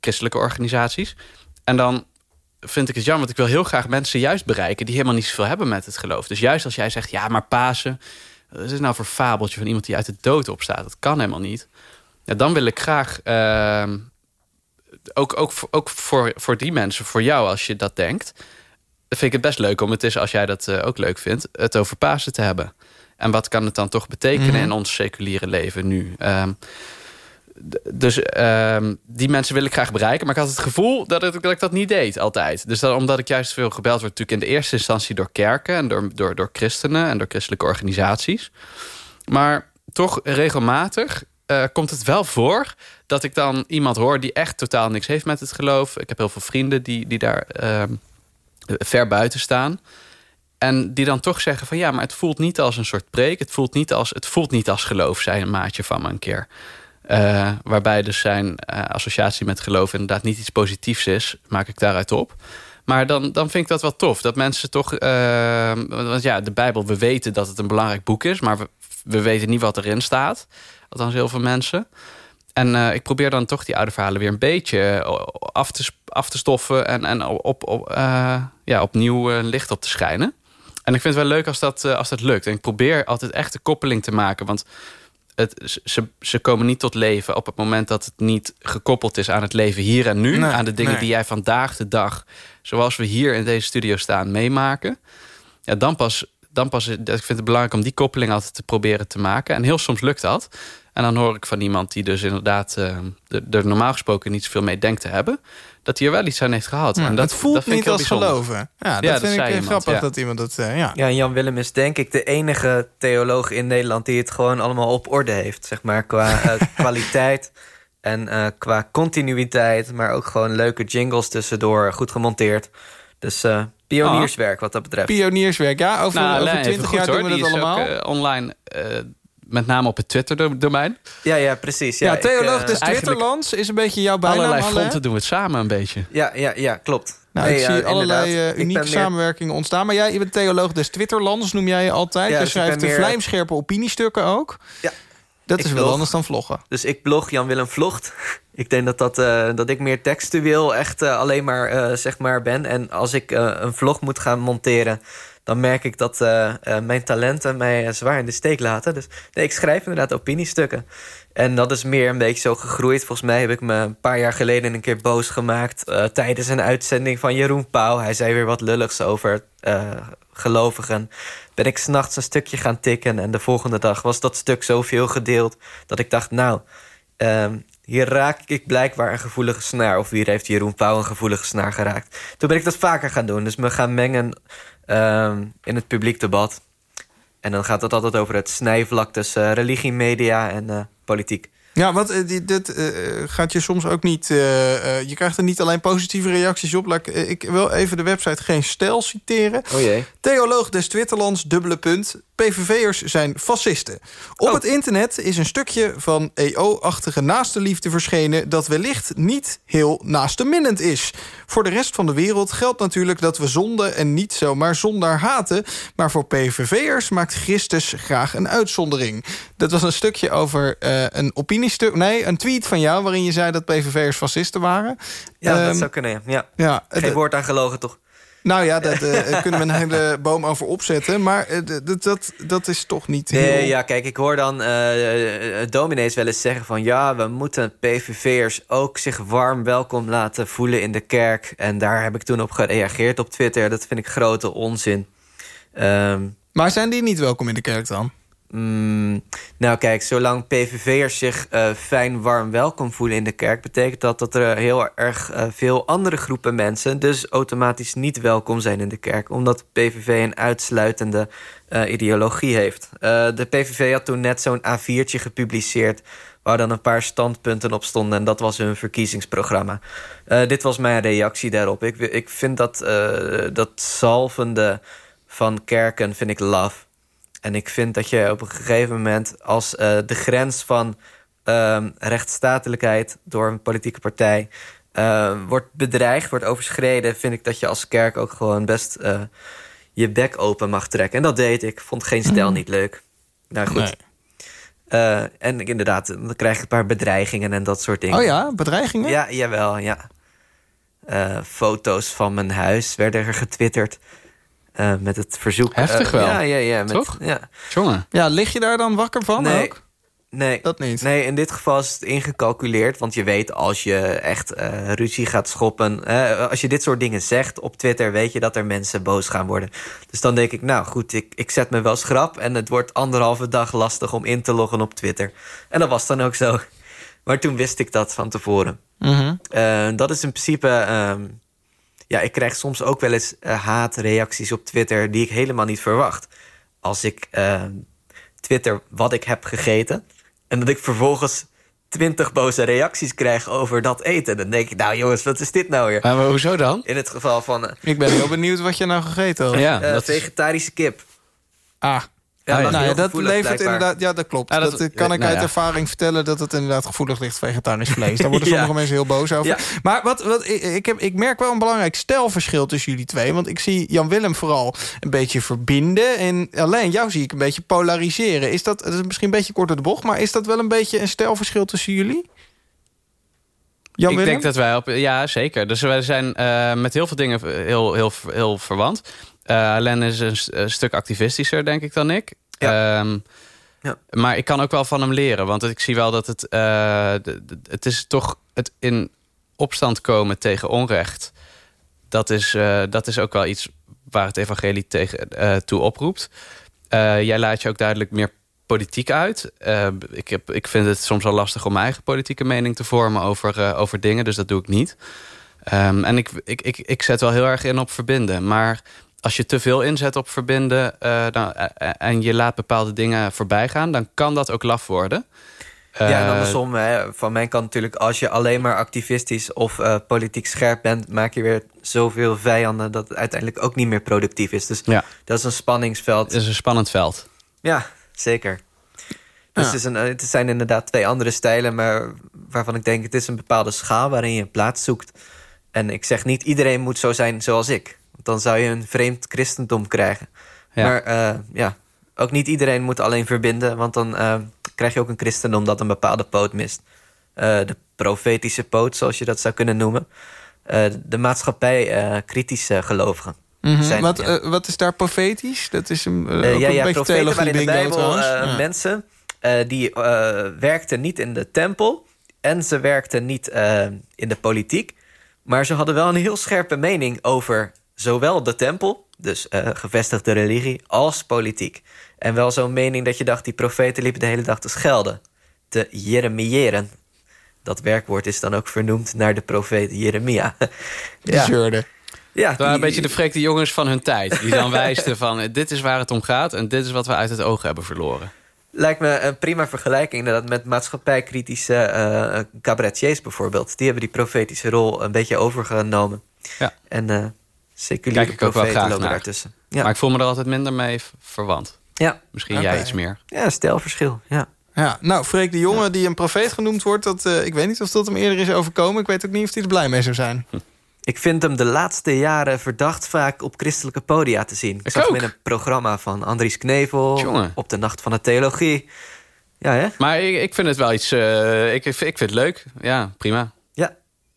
christelijke organisaties. En dan vind ik het jammer, want ik wil heel graag mensen juist bereiken... die helemaal niet zoveel hebben met het geloof. Dus juist als jij zegt, ja, maar Pasen... wat is nou voor fabeltje van iemand die uit de dood opstaat? Dat kan helemaal niet. Ja, dan wil ik graag... Uh, ook, ook, ook voor, voor die mensen, voor jou als je dat denkt vind ik het best leuk om het is, als jij dat uh, ook leuk vindt, het over Pasen te hebben. En wat kan het dan toch betekenen mm -hmm. in ons seculiere leven nu? Um, dus um, die mensen wil ik graag bereiken. Maar ik had het gevoel dat, het, dat ik dat niet deed altijd. Dus dat, omdat ik juist veel gebeld word... natuurlijk in de eerste instantie door kerken... en door, door, door christenen en door christelijke organisaties. Maar toch regelmatig uh, komt het wel voor... dat ik dan iemand hoor die echt totaal niks heeft met het geloof. Ik heb heel veel vrienden die, die daar... Uh, ver buiten staan. En die dan toch zeggen van ja, maar het voelt niet als een soort preek. Het voelt niet als, het voelt niet als geloof, zei een maatje van me een keer. Uh, waarbij dus zijn uh, associatie met geloof inderdaad niet iets positiefs is. Maak ik daaruit op. Maar dan, dan vind ik dat wel tof. Dat mensen toch... Want ja, de Bijbel, we weten dat het een belangrijk boek is. Maar we, we weten niet wat erin staat. Althans heel veel mensen. En uh, ik probeer dan toch die oude verhalen weer een beetje af te, af te stoffen... en, en op, op, uh, ja, opnieuw uh, licht op te schijnen. En ik vind het wel leuk als dat, als dat lukt. En ik probeer altijd echt de koppeling te maken. Want het, ze, ze komen niet tot leven op het moment dat het niet gekoppeld is... aan het leven hier en nu. Nee, aan de dingen nee. die jij vandaag de dag... zoals we hier in deze studio staan, meemaken. Ja, dan pas... Dan pas ik vind het belangrijk om die koppeling altijd te proberen te maken. En heel soms lukt dat. En dan hoor ik van iemand die dus inderdaad uh, er normaal gesproken niet zoveel mee denkt te hebben. Dat hij er wel iets aan heeft gehad. Ja, en dat, het voelt dat vind niet ik als bijzonder. geloven. Ja, dat Ja, dat vind ik zei eh, iemand, grappig ja. dat iemand dat... eh, ja. Jan Willem is denk ik de enige theoloog in Nederland... die het gewoon allemaal op orde heeft, zeg maar. Qua eh, kwaliteit en eh, qua continuïteit. Maar ook gewoon leuke jingles tussendoor, goed gemonteerd. Dus eh, pionierswerk wat dat betreft. Pionierswerk, ja. Over, Nou, over Alain heeft 20 het jaar goed, doen we dat allemaal. ook, eh, online eh, met name op het Twitter-domein. Ja, ja, precies. Ja, Ja, Theoloog ik, des eh, Twitterlands is een beetje jouw bijnaam. Allerlei fronten doen we het samen een beetje. Ja, ja, ja, klopt. Nou, Nee, ik ja, zie allerlei inderdaad. eh, unieke meer- samenwerkingen ontstaan. Maar jij je bent theoloog des Twitterlands, noem jij je altijd. Ja, je dus schrijft meer- vlijmscherpe opiniestukken ook. Ja. Dat Ik is wel blog. anders dan vloggen. Dus ik blog Jan Willem Vlogt. Ik denk dat, dat, eh, dat ik meer textueel echt eh, alleen maar, eh, zeg maar ben. En als ik eh, een vlog moet gaan monteren... dan merk ik dat eh, eh, mijn talenten mij eh, zwaar in de steek laten. Dus nee, ik schrijf inderdaad opiniestukken. En dat is meer een beetje zo gegroeid. Volgens mij heb ik me een paar jaar geleden een keer boos gemaakt... tijdens een uitzending van Jeroen Pauw. Hij zei weer wat lulligs over gelovigen. Ben ik s'nachts een stukje gaan tikken... en de volgende dag was dat stuk zoveel gedeeld... dat ik dacht, nou... Ehm, hier raak ik blijkbaar een gevoelige snaar. Of hier heeft Jeroen Pauw een gevoelige snaar geraakt. Toen ben ik dat vaker gaan doen. Dus me gaan mengen ehm, in het publiek debat. En dan gaat het altijd over het snijvlak tussen eh, religie, media en eh, politiek. Ja, want eh, dit eh, gaat je soms ook niet... je krijgt er niet alleen positieve reacties op. Laat ik, ik wil even de website Geen Stijl citeren. Oh jee. Theoloog des Twitterlands, dubbele punt. PVV'ers zijn fascisten. Op Oh. het internet is een stukje van EO-achtige naastenliefde verschenen... dat wellicht niet heel naastenminnend is. Voor de rest van de wereld geldt natuurlijk dat we zonde... en niet zomaar zondaar haten. Maar voor PVV'ers maakt Christus graag een uitzondering. Dat was een stukje over eh, een opiniestuk... nee, een tweet van jou waarin je zei dat PVV'ers fascisten waren. Ja, Ehm, dat zou kunnen, ja. ja. Geen het- woord aan gelogen, toch? Nou ja, daar kunnen we een hele boom over opzetten. Maar eh, dat, dat is toch niet heel... Nee, ja, kijk, ik hoor dan eh, eh, dominees wel eens zeggen van... ja, we moeten PVV'ers ook zich warm welkom laten voelen in de kerk. En daar heb ik toen op gereageerd op Twitter. Dat vind ik grote onzin. Ehm, Maar zijn die niet welkom in de kerk dan? Mm, nou kijk, zolang PVV'ers zich eh, fijn warm welkom voelen in de kerk... betekent dat dat er heel erg eh, veel andere groepen mensen... dus automatisch niet welkom zijn in de kerk. Omdat PVV een uitsluitende eh, ideologie heeft. De PVV had toen net zo'n A4'tje gepubliceerd... waar dan een paar standpunten op stonden... en dat was hun verkiezingsprogramma. Dit was mijn reactie daarop. Ik, ik vind dat, dat zalvende van kerken vind ik love. En ik vind dat je op een gegeven moment... als eh, de grens van ehm, rechtsstatelijkheid door een politieke partij... eh, wordt bedreigd, wordt overschreden... vind ik dat je als kerk ook gewoon best eh, je bek open mag trekken. En dat deed ik. Vond geen stijl niet leuk. Nou goed. Nee. En inderdaad, dan krijg je een paar bedreigingen en dat soort dingen. Oh ja, bedreigingen? Ja, jawel, ja. Foto's van mijn huis werden er getwitterd. Eh, met het verzoek. Heftig eh, wel. Ja, ja, ja. Met, Toch? Ja. Jongen. Ja, lig je daar dan wakker van Nee. ook? Nee, Dat niet. nee, in dit geval is het ingecalculeerd. Want je weet als je echt eh, ruzie gaat schoppen... als je dit soort dingen zegt op Twitter... weet je dat er mensen boos gaan worden. Dus dan denk ik, nou goed, ik, ik zet me wel schrap... en het wordt anderhalve dag lastig om in te loggen op Twitter. En dat was dan ook zo. Maar toen wist ik dat van tevoren. Mhm. Dat is in principe... ehm, ja, ik krijg soms ook wel eens eh, haatreacties op Twitter... die ik helemaal niet verwacht. Als ik eh, twitter wat ik heb gegeten... en dat ik vervolgens twintig boze reacties krijg over dat eten... dan denk ik, nou jongens, wat is dit nou weer? Maar hoezo dan? In het geval van eh, Ik ben heel benieuwd wat je nou gegeten had. Ja, eh, dat is- vegetarische kip. Ah, Ja, ja. lag nou ja, dat levert blijkbaar. inderdaad... Ja, dat klopt. Ja, dat- dat, eh, kan ik nou uit ja. ervaring vertellen dat het inderdaad gevoelig ligt vegetarisch vlees. Daar worden Ja. sommige mensen heel boos over. Ja. Maar wat, wat, ik, ik, heb, ik merk wel een belangrijk stijlverschil tussen jullie twee. Want ik zie Jan Willem vooral een beetje verbinden. En alleen jou zie ik een beetje polariseren. Is dat, dat is misschien een beetje kort door de bocht... maar is dat wel een beetje een stijlverschil tussen jullie? Jan ik Willem? denk dat wij op... Ja, zeker. Dus wij zijn eh, met heel veel dingen heel, heel, heel verwant. Eh Len is een, een stuk activistischer, denk ik, dan ik. Ja. Ehm, Ja. Maar ik kan ook wel van hem leren. Want ik zie wel dat het... eh, het is toch het in opstand komen tegen onrecht. Dat is, eh, dat is ook wel iets waar het evangelie tegen, eh, toe oproept. Eh, jij laat je ook duidelijk meer politiek uit. Eh, ik, heb, ik vind het soms wel lastig om mijn eigen politieke mening te vormen over, eh, over dingen. Dus dat doe ik niet. Ehm, en ik, ik, ik, ik zet wel heel erg in op verbinden. Maar als je te veel inzet op verbinden... eh, dan, eh, en je laat bepaalde dingen voorbij gaan... dan kan dat ook laf worden. Ja, en Eh, andersom, hè, van mijn kant natuurlijk... als je alleen maar activistisch of eh, politiek scherp bent... maak je weer zoveel vijanden dat het uiteindelijk ook niet meer productief is. Dus Ja. dat is een spanningsveld. Het is een spannend veld. Ja, zeker. Dus het, is een, het zijn inderdaad twee andere stijlen... maar waarvan ik denk het is een bepaalde schaal waarin je plaats zoekt. En ik zeg niet iedereen moet zo zijn zoals ik. Dan zou je een vreemd christendom krijgen. Maar uh, ja, ook niet iedereen moet alleen verbinden... want dan uh, krijg je ook een christendom dat een bepaalde poot mist. Uh, de profetische poot, zoals je dat zou kunnen noemen. de maatschappij kritische gelovigen. Mm -hmm. wat, ja. wat is daar profetisch? Dat is een, ja, een ja, profeten waar in de Bijbel ja. mensen... die werkten niet in de tempel... en ze werkten niet in de politiek... maar ze hadden wel een heel scherpe mening over zowel de tempel, dus uh, gevestigde religie, als politiek. En wel zo'n mening dat je dacht, die profeten liepen de hele dag te schelden. Te jeremiëren. Dat werkwoord is dan ook vernoemd naar de profeet Jeremia. ja. Zeurde. Ja, Het waren een beetje de frekte jongens van hun tijd. Die dan wijsten van, dit is waar het om gaat... en dit is wat we uit het oog hebben verloren. Lijkt me een prima vergelijking inderdaad met maatschappijkritische uh, cabaretiers bijvoorbeeld. Die hebben die profetische rol een beetje overgenomen. Ja. En uh, seculiere Kijk ik ook wel graag naar. daartussen. Ja. Maar ik voel me er altijd minder mee verwant. ja. Misschien jij iets meer. ja, stijlverschil. Ja. Ja, nou, Freek de Jonge die een profeet genoemd wordt... Dat, eh, ik weet niet of dat hem eerder is overkomen. Ik weet ook niet of hij er blij mee zou zijn. Ik vind hem de laatste jaren verdacht vaak op christelijke podia te zien. Ik, Ik zag hem ook. in een programma van Andries Knevel. Jongen. Op de Nacht van de Theologie. Ja, hè? Maar ik, ik vind het wel iets... eh, ik, ik vind het leuk. Ja, prima.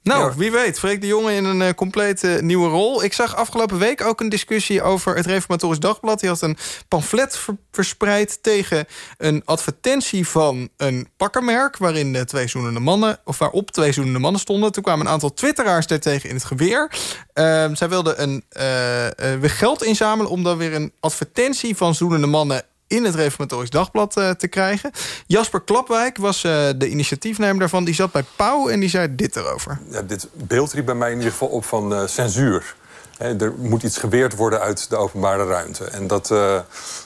Nou, wie weet. Freek de Jonge in een eh, compleet eh, nieuwe rol. Ik zag afgelopen week ook een discussie over het Reformatorisch Dagblad. Die had een pamflet ver- verspreid tegen een advertentie van een pakkenmerk... waarin de twee zoenende mannen, of waarop twee zoenende mannen stonden. Toen kwamen een aantal twitteraars daartegen in het geweer. Ehm, zij wilden een, eh, weer geld inzamelen om dan weer een advertentie van zoenende mannen in het Reformatorisch Dagblad eh, te krijgen. Jasper Klapwijk was eh, de initiatiefnemer daarvan. Die zat bij Pauw en die zei dit erover. ja, dit beeld riep bij mij in ieder geval op van eh, censuur. Er moet iets geweerd worden uit de openbare ruimte. En dat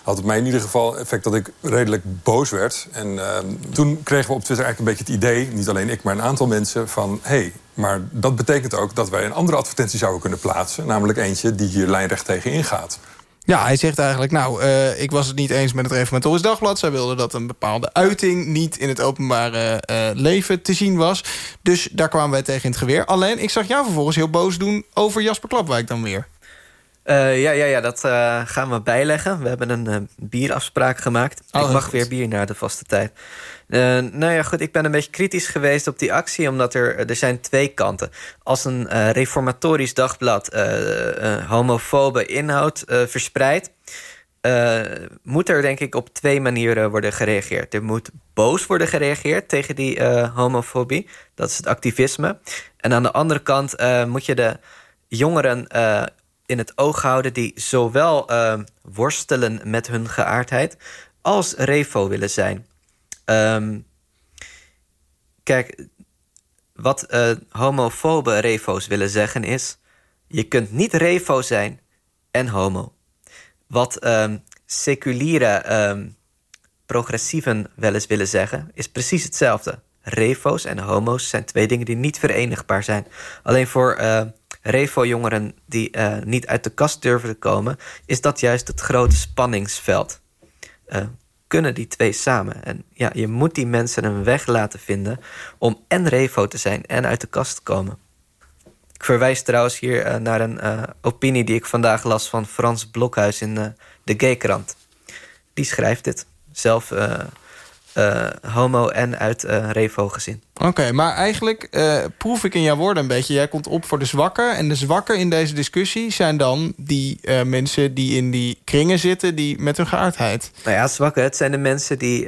had mij in ieder geval effect dat ik redelijk boos werd. En eh, toen kregen we op Twitter eigenlijk een beetje het idee... niet alleen ik, maar een aantal mensen van... hey, maar dat betekent ook dat wij een andere advertentie zouden kunnen plaatsen. Namelijk eentje die hier lijnrecht tegen ingaat. Ja, hij zegt eigenlijk, nou, eh, ik was het niet eens met het Reformatorisch Dagblad. Zij wilden dat een bepaalde uiting niet in het openbare eh, leven te zien was. Dus daar kwamen wij tegen in het geweer. Alleen, ik zag jou vervolgens heel boos doen over Jasper Klapwijk dan weer. Eh, ja, ja, ja, dat eh, gaan we bijleggen. We hebben een eh, bierafspraak gemaakt. Oh, ik mag goed. weer bier naar de vaste tijd. Nou ja, goed, ik ben een beetje kritisch geweest op die actie... omdat er, er zijn twee kanten. Als een reformatorisch dagblad homofobe inhoud verspreidt... moet er denk ik op twee manieren worden gereageerd. Er moet boos worden gereageerd tegen die homofobie. Dat is het activisme. En aan de andere kant moet je de jongeren in het oog houden... die zowel eh, worstelen met hun geaardheid als revo willen zijn. Ehm, kijk, wat eh, homofobe refo's willen zeggen is... je kunt niet revo zijn en homo. Wat ehm, seculiere ehm, progressieven wel eens willen zeggen... is precies hetzelfde. Refo's en homo's zijn twee dingen die niet verenigbaar zijn. Alleen voor eh, revo-jongeren die eh, niet uit de kast durven te komen... is dat juist het grote spanningsveld. Eh, kunnen die twee samen? En ja, je moet die mensen een weg laten vinden... om en revo te zijn en uit de kast te komen. Ik verwijs trouwens hier eh, naar een opinie die ik vandaag las... van Frans Blokhuis in de Gaykrant. Die schrijft dit. Zelf eh, homo en uit eh revo gezin. Oké, maar eigenlijk eh, proef ik in jouw woorden een beetje... jij komt op voor de zwakken. En de zwakken in deze discussie zijn dan die mensen... die in die kringen zitten, die met hun geaardheid. Nou ja, zwakken, het zijn de mensen die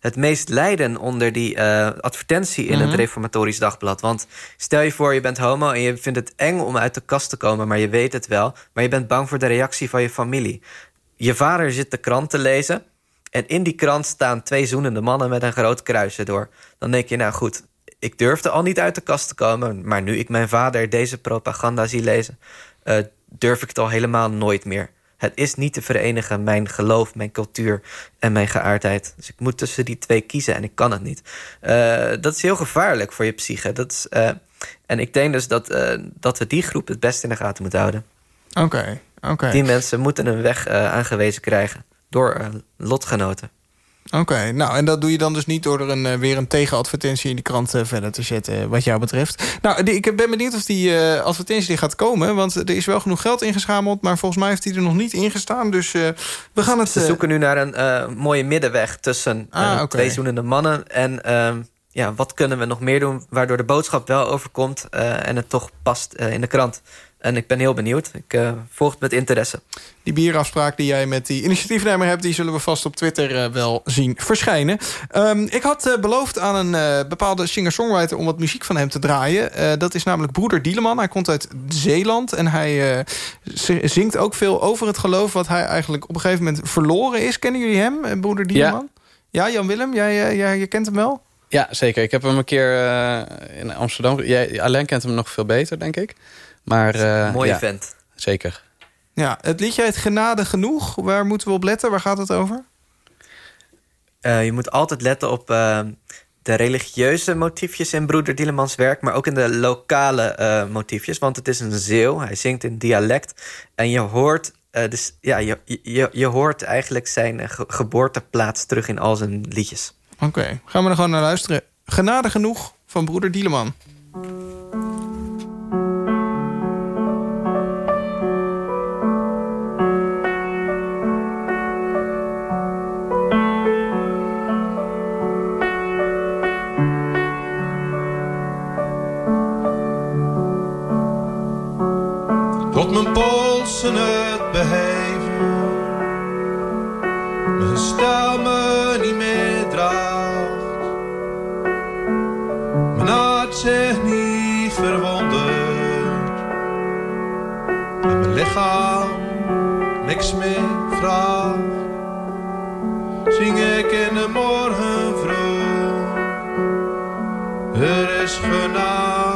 het meest lijden onder die advertentie in Mhm. het Reformatorisch Dagblad. Want stel je voor, je bent homo en je vindt het eng om uit de kast te komen, maar je weet het wel. Maar je bent bang voor de reactie van je familie. Je vader zit de krant te lezen en in die krant staan twee zoenende mannen met een groot kruis erdoor. Dan denk je, nou goed, ik durfde al niet uit de kast te komen, maar nu ik mijn vader deze propaganda zie lezen, eh, durf ik het al helemaal nooit meer. Het is niet te verenigen, mijn geloof, mijn cultuur en mijn geaardheid. Dus ik moet tussen die twee kiezen en ik kan het niet. Eh, dat is heel gevaarlijk voor je psyche. Dat is, eh, en ik denk dus dat, dat we die groep het best in de gaten moeten houden. Oké, oké. Die mensen moeten een weg aangewezen krijgen door eh, lotgenoten. Oké, nou en dat doe je dan dus niet door er een, weer een tegenadvertentie in de krant verder te zetten, wat jou betreft. Nou, ik ben benieuwd of die advertentie die gaat komen, want er is wel genoeg geld ingeschameld, maar volgens mij heeft die er nog niet ingestaan. Dus we gaan het. Ze zoeken nu naar een mooie middenweg tussen ah, okay. twee zoenende mannen en ehm, ja, wat kunnen we nog meer doen... waardoor de boodschap wel overkomt en het toch past in de krant. En ik ben heel benieuwd. Ik uh, volg het met interesse. Die bierafspraak die jij met die initiatiefnemer hebt... die zullen we vast op Twitter wel zien verschijnen. Um, ik had beloofd aan een bepaalde singer-songwriter... om wat muziek van hem te draaien. dat is namelijk Broeder Dieleman. Hij komt uit Zeeland en hij zingt ook veel over het geloof... wat hij eigenlijk op een gegeven moment verloren is. Kennen jullie hem, Broeder Dieleman? Ja, ja Jan-Willem, jij, jij, je kent hem wel? Ja, zeker. Ik heb hem een keer uh, in Amsterdam... Jij, Alain kent hem nog veel beter, denk ik. Maar, uh, Mooie ja, vent. Zeker. Ja, het liedje heet Genade Genoeg. Waar moeten we op letten? Waar gaat het over? Uh, je moet altijd letten op de religieuze motiefjes in Broeder Dielemans werk... maar ook in de lokale motiefjes. Want het is een zeeuw. Hij zingt in dialect. En je hoort... dus, ja, je, je, je hoort eigenlijk zijn geboorteplaats terug in al zijn liedjes. Oké, gaan we er gewoon naar luisteren. Genade genoeg van broeder Dieleman. Mijn polsen het beheven, mijn stem me niet meer draagt. zich niet verwonderd. En mijn lichaam niks meer vraagt. Zing ik in de morgen vroeg. Er is genade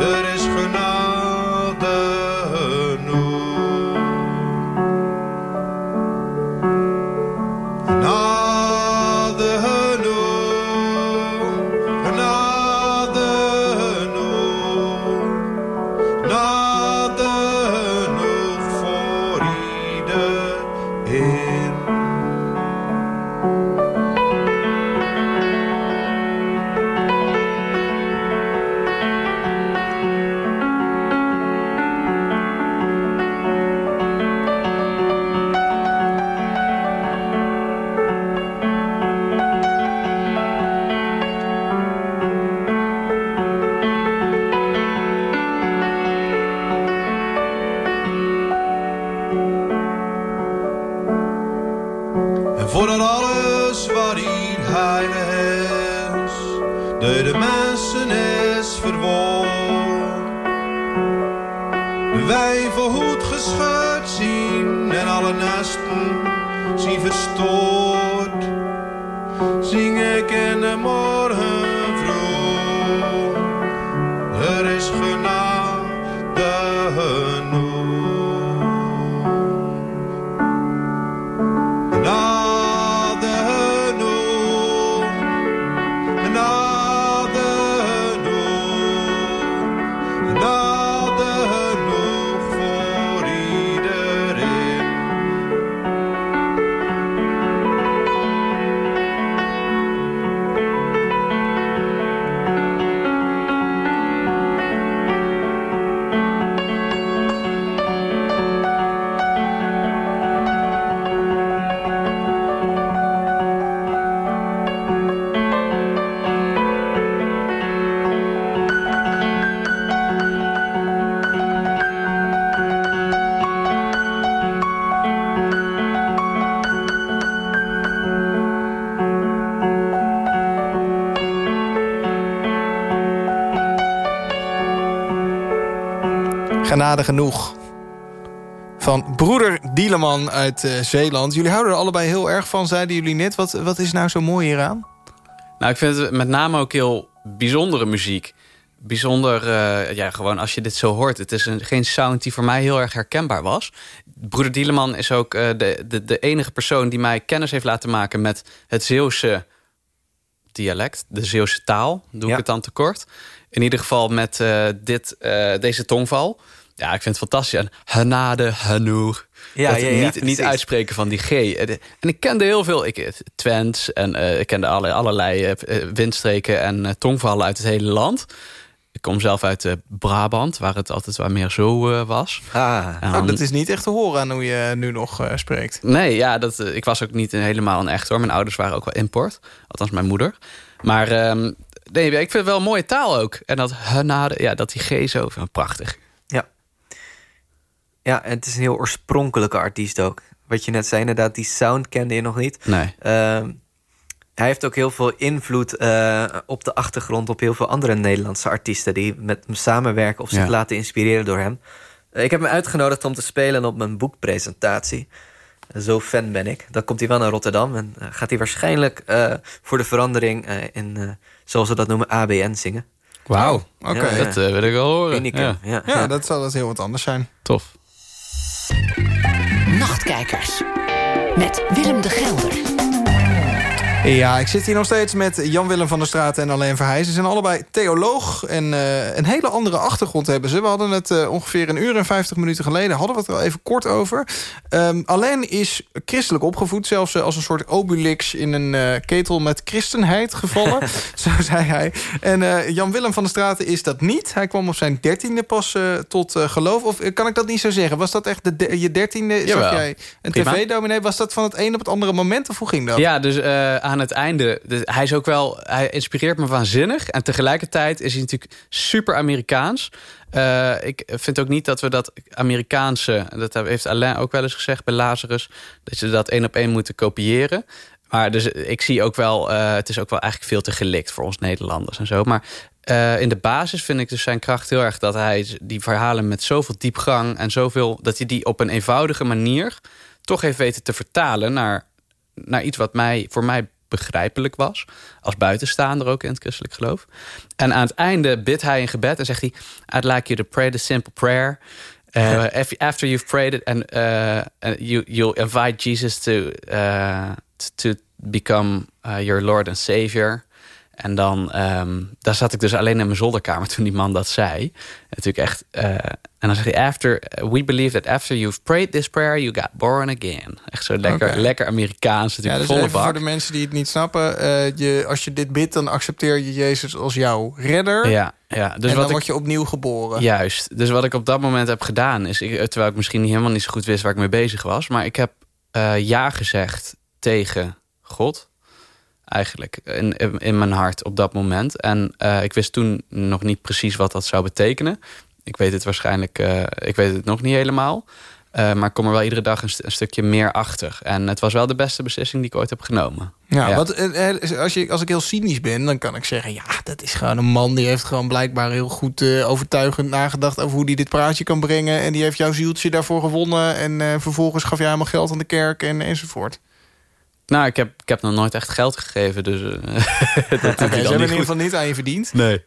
Er is genade. Genade genoeg van broeder Dieleman uit uh, Zeeland. Jullie houden er allebei heel erg van, zeiden jullie net. Wat, wat is nou zo mooi hieraan? Nou, ik vind het met name ook heel bijzondere muziek. Bijzonder, uh, ja, gewoon als je dit zo hoort. Het is een, geen sound die voor mij heel erg herkenbaar was. Broeder Dieleman is ook uh, de, de, de enige persoon die mij kennis heeft laten maken... met het Zeeuwse dialect, de Zeeuwse taal. Doe ja. ik het dan tekort. In ieder geval met uh, dit, deze tongval. Ja, ik vind het fantastisch. En Hanade, Hanoer. Ja, ja, ja, niet, niet uitspreken van die G. En ik kende heel veel. Ik, Twents en uh, ik kende alle, allerlei uh, windstreken en uh, tongvallen uit het hele land. Ik kom zelf uit Brabant, waar het altijd wat meer zo was. Ah, oh, dat is niet echt te horen aan hoe je nu nog spreekt. Nee, ja, dat, ik was ook niet helemaal een echt hoor. Mijn ouders waren ook wel import. Althans, mijn moeder. Maar um, nee, ik vind het wel een mooie taal ook. En dat Hanade, ja, dat die G zo, prachtig. Ja, en het is een heel oorspronkelijke artiest ook. Wat je net zei, inderdaad, die sound kende je nog niet. Nee. Uh, hij heeft ook heel veel invloed uh, op de achtergrond... op heel veel andere Nederlandse artiesten... die met hem samenwerken of zich ja. laten inspireren door hem. Uh, ik heb hem uitgenodigd om te spelen op mijn boekpresentatie. Zo fan ben ik. Dan komt hij wel naar Rotterdam... en gaat hij waarschijnlijk voor de verandering... in, zoals ze dat noemen, ABN zingen. Wauw, oké. Okay. Dat wil ik wel horen. Ja. Ja. ja, dat zal dat heel wat anders zijn. Tof. Nachtkijkers. Met Willem de Gelder. Ja, ik zit hier nog steeds met Jan-Willem van der Straat en Alain Verheij. Ze zijn allebei theoloog en uh, een hele andere achtergrond hebben ze. We hadden het uh, ongeveer een uur en vijftig minuten geleden... hadden we het er al even kort over. Um, Alain is christelijk opgevoed, zelfs uh, als een soort obelix... in een ketel met christenheid gevallen, zo zei hij. En Jan-Willem van der Straat is dat niet. Hij kwam op zijn dertiende pas tot geloof. Of kan ik dat niet zo zeggen? Was dat echt de, de je dertiende? Zag jij een tv-dominee? Was dat van het een op het andere moment? Of hoe ging dat? Ja, dus aan aan het einde... hij is ook wel... Hij inspireert me waanzinnig. En tegelijkertijd is hij natuurlijk super Amerikaans. Uh, ik vind ook niet dat we dat Amerikaanse... dat heeft Alain ook wel eens gezegd bij Lazarus... dat je dat één op één moeten kopiëren. Maar dus ik zie ook wel... Uh, het is ook wel eigenlijk veel te gelikt voor ons Nederlanders en zo. Maar uh, in de basis vind ik dus zijn kracht heel erg... dat hij die verhalen met zoveel diepgang en zoveel... dat hij die op een eenvoudige manier... toch heeft weten te vertalen naar, naar iets wat mij, voor mij begrijpelijk was. Als buitenstaander ook in het christelijk geloof. En aan het einde bidt hij een gebed en zegt hij... I'd like you to pray the simple prayer... Uh, after you've prayed it and uh, you, you'll invite Jesus to, uh, to become your Lord and Savior. En dan, um, daar zat ik dus alleen in mijn zolderkamer toen die man dat zei. Natuurlijk echt. En dan zeg hij: after, We believe that after you've prayed this prayer, you got born again. Echt zo lekker, okay. lekker Amerikaans. Ja, dus volle bak. voor de mensen die het niet snappen: uh, je, als je dit bidt, dan accepteer je Jezus als jouw redder. Ja, ja. Dus en dan word je opnieuw geboren. Juist. Dus wat ik op dat moment heb gedaan is, ik, terwijl ik misschien niet helemaal niet zo goed wist waar ik mee bezig was, maar ik heb uh, ja gezegd tegen God eigenlijk in, in mijn hart op dat moment. En uh, ik wist toen nog niet precies wat dat zou betekenen. Ik weet het waarschijnlijk, uh, ik weet het nog niet helemaal. Uh, maar ik kom er wel iedere dag een, st een, stukje meer achter. En het was wel de beste beslissing die ik ooit heb genomen. Ja, ja. Wat, als, je, als ik heel cynisch ben, dan kan ik zeggen... ja, dat is gewoon een man die heeft gewoon blijkbaar heel goed uh, overtuigend nagedacht... over hoe hij dit praatje kan brengen. En die heeft jouw zieltje daarvoor gewonnen. En uh, vervolgens gaf jij helemaal geld aan de kerk en, enzovoort. Nou, ik heb, ik heb nog nooit echt geld gegeven. Dus dat okay, ze hebben in ieder geval niet aan je verdiend? Nee.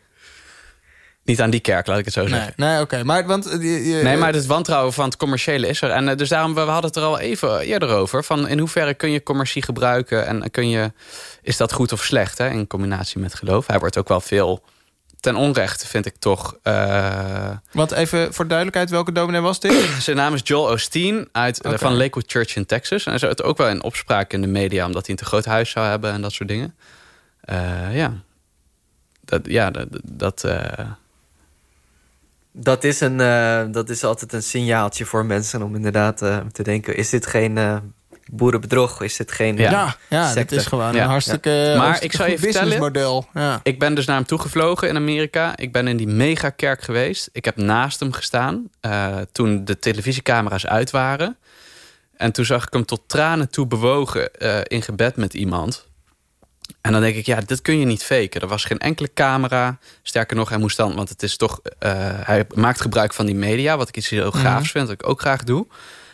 Niet aan die kerk, laat ik het zo zeggen. Nee, nee oké. Maar, want, je, nee, maar het wantrouwen van het commerciële is er. En uh, dus daarom, we hadden het er al even eerder over. Van in hoeverre kun je commercie gebruiken? En kun je, is dat goed of slecht hè, in combinatie met geloof? Hij wordt ook wel veel ten onrechte vind ik toch... Uh... Want even voor duidelijkheid, welke dominee was dit? Zijn naam is Joel Osteen uit, okay. van Lakewood Church in Texas. En hij het ook wel in opspraak in de media... omdat hij een te groot huis zou hebben en dat soort dingen. Uh, ja, dat... Ja, dat, dat uh... Dat is, een, uh, dat is altijd een signaaltje voor mensen om inderdaad uh, te denken... is dit geen uh, boerenbedrog? Is dit geen Ja, ja het is gewoon ja. een hartstikke, ja. maar hartstikke ik zou je businessmodel. Ja. Ik ben dus naar hem toegevlogen in Amerika. Ik ben in die megakerk geweest. Ik heb naast hem gestaan toen de televisiecamera's uit waren. En toen zag ik hem tot tranen toe bewogen in gebed met iemand... En dan denk ik, ja, dit kun je niet faken. Er was geen enkele camera. Sterker nog, hij moest dan, want het is toch... Uh, hij maakt gebruik van die media, wat ik iets heel gaafs mm vind, wat ik ook graag doe.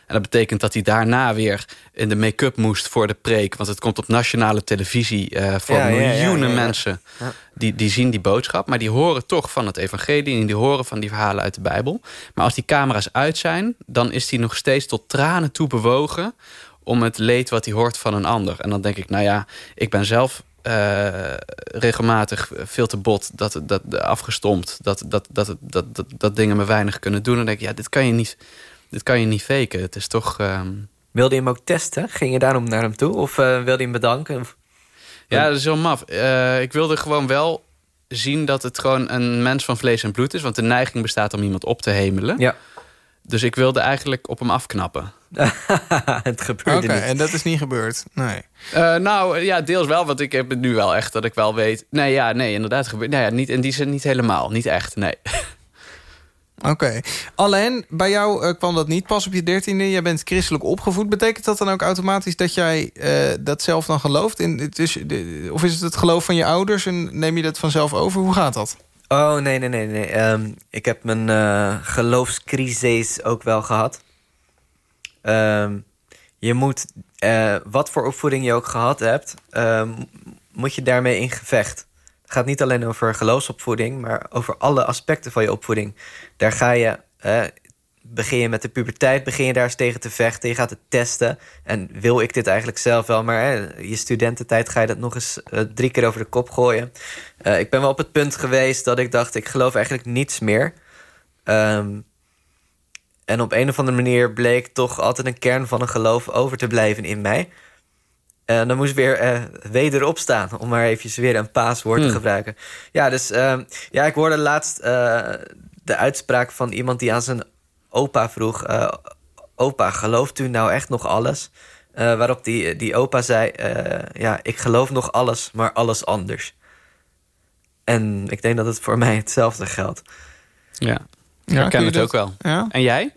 En dat betekent dat hij daarna weer in de make-up moest voor de preek. Want het komt op nationale televisie uh, voor Ja, miljoenen ja, ja. mensen. Die, die zien die boodschap, maar die horen toch van het evangelie... en die horen van die verhalen uit de Bijbel. Maar als die camera's uit zijn, dan is hij nog steeds tot tranen toe bewogen... om het leed wat hij hoort van een ander. En dan denk ik, nou ja, ik ben zelf eh, regelmatig veel te bot, dat, dat, afgestompt... Dat, dat, dat, dat, dat, dat dingen me weinig kunnen doen. En dan denk ik, ja, dit kan je niet, dit kan je niet faken. Het is toch... ehm, Wilde je hem ook testen? Ging je daarom naar hem toe? Of eh, wilde je hem bedanken? Of- Ja, dat is heel maf. Eh, ik wilde gewoon wel zien dat het gewoon een mens van vlees en bloed is. Want de neiging bestaat om iemand op te hemelen. Ja. Dus ik wilde eigenlijk op hem afknappen. het gebeurde Oké, niet. en dat is niet gebeurd. Nee. Eh, nou, ja, deels wel. Want ik heb het nu wel echt dat ik wel weet... Nee, ja, nee, inderdaad. Gebeurt, nou ja, niet, in die zin niet helemaal. Niet echt, nee. Oké. Alleen, bij jou eh, kwam dat niet pas op je dertiende. Jij bent christelijk opgevoed. Betekent dat dan ook automatisch dat jij eh, dat zelf dan gelooft? In, het is, de, of is het het geloof van je ouders en neem je dat vanzelf over? Hoe gaat dat? Oh, nee, nee, nee. nee. Ehm, ik heb mijn eh geloofscrisis ook wel gehad. Ehm, je moet, eh, wat voor opvoeding je ook gehad hebt... ehm, moet je daarmee in gevecht. Het gaat niet alleen over geloofsopvoeding... maar over alle aspecten van je opvoeding. Daar ga je... eh, begin je met de puberteit, begin je daar eens tegen te vechten. Je gaat het testen. En wil ik dit eigenlijk zelf wel? Maar hè, je studententijd ga je dat nog eens eh, drie keer over de kop gooien. Eh, ik ben wel op het punt geweest dat ik dacht... ik geloof eigenlijk niets meer. Ehm, en op een of andere manier bleek toch altijd een kern van een geloof over te blijven in mij. En dan moest ik weer eh, wederop staan, om maar eventjes weer een paaswoord te Hmm. gebruiken. Ja, dus ehm, ja, ik hoorde laatst eh, de uitspraak van iemand die aan zijn opa vroeg... eh, opa, gelooft u nou echt nog alles? Eh, waarop die, die opa zei, eh, ja, ik geloof nog alles, maar alles anders. En ik denk dat het voor mij hetzelfde geldt. Ja, Ja, herken je het dat- ook wel. Ja? En jij?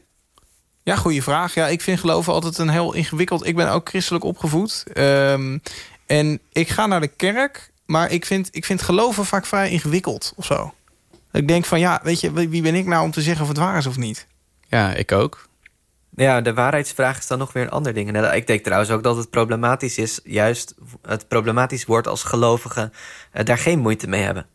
Ja, goede vraag. Ja, ik vind geloven altijd een heel ingewikkeld... Ik ben ook christelijk opgevoed. Ehm, en ik ga naar de kerk, maar ik vind, ik vind geloven vaak vrij ingewikkeld of zo. Ik denk van, ja, weet je, wie wie ben ik nou om te zeggen of het waar is of niet? Ja, ik ook. Ja, de waarheidsvraag is dan nog weer een ander ding. En ik denk trouwens ook dat het problematisch is... juist het problematisch wordt als gelovigen... eh, daar geen moeite mee hebben.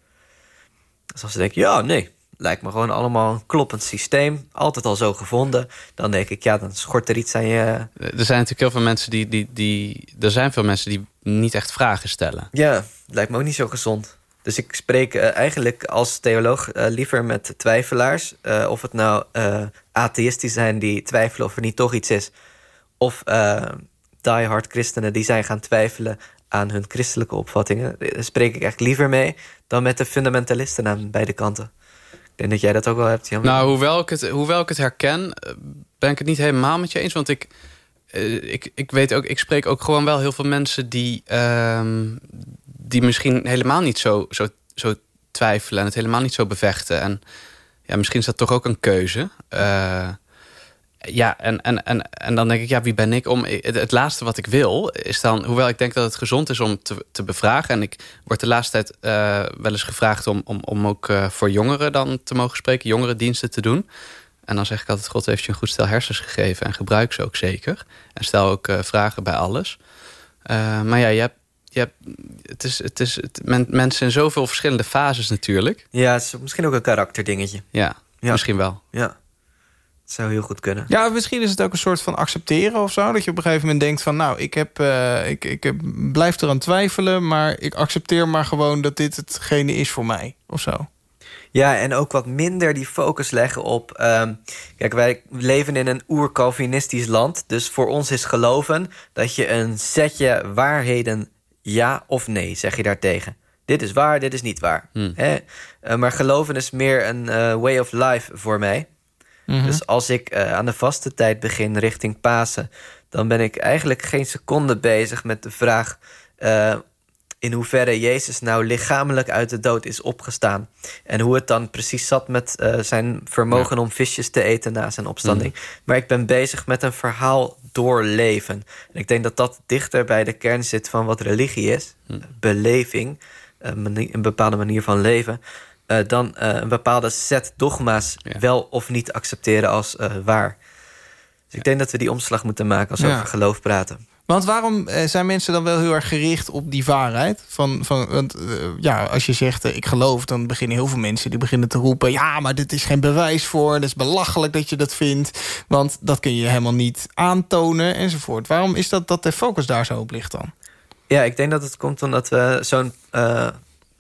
Dus als ze denken, ja, nee... lijkt me gewoon allemaal een kloppend systeem. Altijd al zo gevonden. Dan denk ik, ja, dan schort er iets aan je... Er zijn natuurlijk heel veel mensen die, die, die... Er zijn veel mensen die niet echt vragen stellen. Ja, lijkt me ook niet zo gezond. Dus ik spreek eh, eigenlijk als theoloog eh, liever met twijfelaars. eh, of het nou atheïstisch zijn die twijfelen of er niet toch iets is. Of eh diehard christenen die zijn gaan twijfelen aan hun christelijke opvattingen. Daar spreek ik echt liever mee dan met de fundamentalisten aan beide kanten. Denk dat jij dat ook wel hebt, Jan. Nou, hoewel ik het, hoewel ik het herken, eh, ben ik het niet helemaal met je eens. Want ik, eh, ik, ik weet ook, ik spreek ook gewoon wel heel veel mensen die, ehm, die misschien helemaal niet zo, zo, zo twijfelen en het helemaal niet zo bevechten. En ja, misschien is dat toch ook een keuze. Eh, ja, en, en, en, en dan denk ik, ja, wie ben ik om... Het, het laatste wat ik wil is dan... Hoewel ik denk dat het gezond is om te, te bevragen... en ik word de laatste tijd eh, wel eens gevraagd... om, om, om ook eh, voor jongeren dan te mogen spreken... jongerendiensten te doen. En dan zeg ik altijd... God heeft je een goed stel hersens gegeven... en gebruik ze ook zeker. En stel ook eh, vragen bij alles. Maar ja, je hebt... Je hebt, het is, het is, het, men, mensen in zoveel verschillende fases natuurlijk. Ja, het is misschien ook een karakterdingetje. Ja, Ja. misschien wel. Ja, zou heel goed kunnen. Ja, misschien is het ook een soort van accepteren of zo. Dat je op een gegeven moment denkt van... nou, ik, heb, eh, ik, ik heb, blijf eraan twijfelen... maar ik accepteer maar gewoon dat dit hetgene is voor mij. Of zo. Ja, en ook wat minder die focus leggen op... ehm, kijk, wij leven in een oer-Calvinistisch land. Dus voor ons is geloven dat je een setje waarheden ja of nee, zeg je daartegen. Dit is waar, dit is niet waar. Hè? Eh, maar geloven is meer een eh, way of life voor mij. Dus als ik eh, aan de vaste tijd begin richting Pasen... dan ben ik eigenlijk geen seconde bezig met de vraag... eh, in hoeverre Jezus nou lichamelijk uit de dood is opgestaan. En hoe het dan precies zat met eh, zijn vermogen om visjes te eten na zijn opstanding. Maar ik ben bezig met een verhaal doorleven. En ik denk dat dat dichter bij de kern zit van wat religie is. Beleving, een, manier- een bepaalde manier van leven. Eh, dan eh, een bepaalde set dogma's Ja. wel of niet accepteren als eh, waar. Dus ik denk dat we die omslag moeten maken als we over geloof praten. Want waarom zijn mensen dan wel heel erg gericht op die waarheid? Van, van, want ja, als je zegt ik geloof, dan beginnen heel veel mensen die beginnen te roepen... ja, maar dit is geen bewijs voor, dat is belachelijk dat je dat vindt... want dat kun je helemaal niet aantonen enzovoort. Waarom is dat dat de focus daar zo op ligt dan? Ja, ik denk dat het komt omdat we zo'n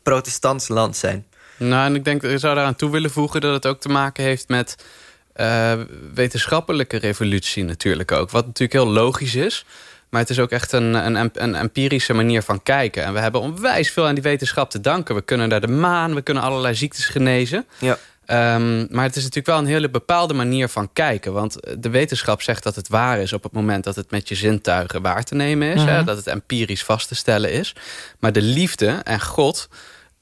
protestants land zijn. Nou, en ik denk, ik zou daaraan toe willen voegen dat het ook te maken heeft met eh, wetenschappelijke revolutie natuurlijk ook. Wat natuurlijk heel logisch is. Maar het is ook echt een, een, een empirische manier van kijken. En we hebben onwijs veel aan die wetenschap te danken. We kunnen naar de maan, we kunnen allerlei ziektes genezen. Ja. Ehm, maar het is natuurlijk wel een hele bepaalde manier van kijken. Want de wetenschap zegt dat het waar is op het moment dat het met je zintuigen waar te nemen is. hè, Mhm. dat het empirisch vast te stellen is. Maar de liefde en God,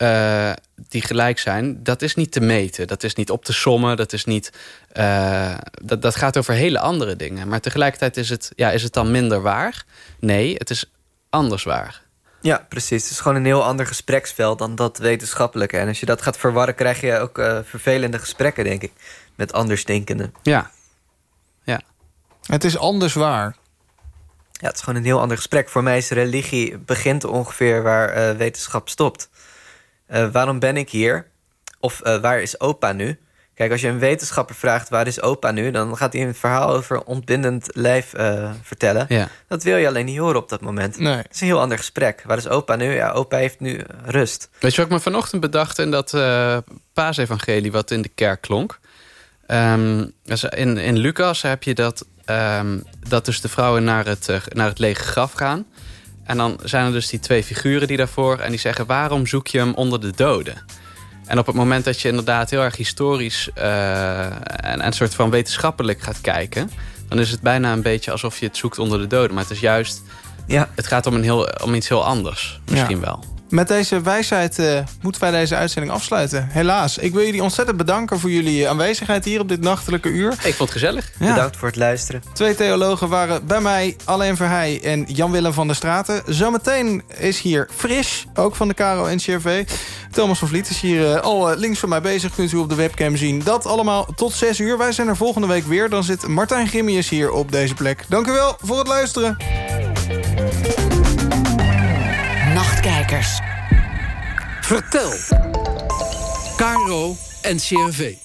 eh, die gelijk zijn, dat is niet te meten. Dat is niet op te sommen. Dat, is niet, eh, dat, dat gaat over hele andere dingen. Maar tegelijkertijd is het, ja, is het dan minder waar? Nee, het is anders waar. Ja, precies. Het is gewoon een heel ander gespreksveld dan dat wetenschappelijke. En als je dat gaat verwarren, krijg je ook eh, vervelende gesprekken, denk ik. Met andersdenkenden. Ja. Het is anders waar. Ja, het is gewoon een heel ander gesprek. Voor mij is religie begint ongeveer waar eh, wetenschap stopt. Eh, waarom ben ik hier? Of eh, waar is opa nu? Kijk, als je een wetenschapper vraagt waar is opa nu... dan gaat hij een verhaal over ontbindend lijf eh, vertellen. Ja. Dat wil je alleen niet horen op dat moment. Nee. Het is een heel ander gesprek. Waar is opa nu? Ja, opa heeft nu rust. Weet je wat ik me vanochtend bedacht in dat eh paasevangelie wat in de kerk klonk? Ehm, dus in, in Lucas heb je dat, ehm, dat dus de vrouwen naar het, naar het lege graf gaan. En dan zijn er dus die twee figuren die daarvoor... en die zeggen, waarom zoek je hem onder de doden? En op het moment dat je inderdaad heel erg historisch... eh, en, en een soort van wetenschappelijk gaat kijken... dan is het bijna een beetje alsof je het zoekt onder de doden. Maar het is juist... Ja. Het gaat om, een heel, om iets heel anders, misschien Ja. wel. Met deze wijsheid eh, moeten wij deze uitzending afsluiten. Helaas. Ik wil jullie ontzettend bedanken voor jullie aanwezigheid hier op dit nachtelijke uur. Ik vond het gezellig. Ja. Bedankt voor het luisteren. Twee theologen waren bij mij, Alain Verheij en Jan-Willem van der Straten. Zometeen is hier Fris, ook van de Caro NCRV. Thomas van Vliet is hier eh, al eh, links van mij bezig, kunt u op de webcam zien. Dat allemaal tot 6 uur. Wij zijn er volgende week weer. Dan zit Martijn Grimmius hier op deze plek. Dank u wel voor het luisteren. Nachtkijkers. Vertel. Caro NCRV.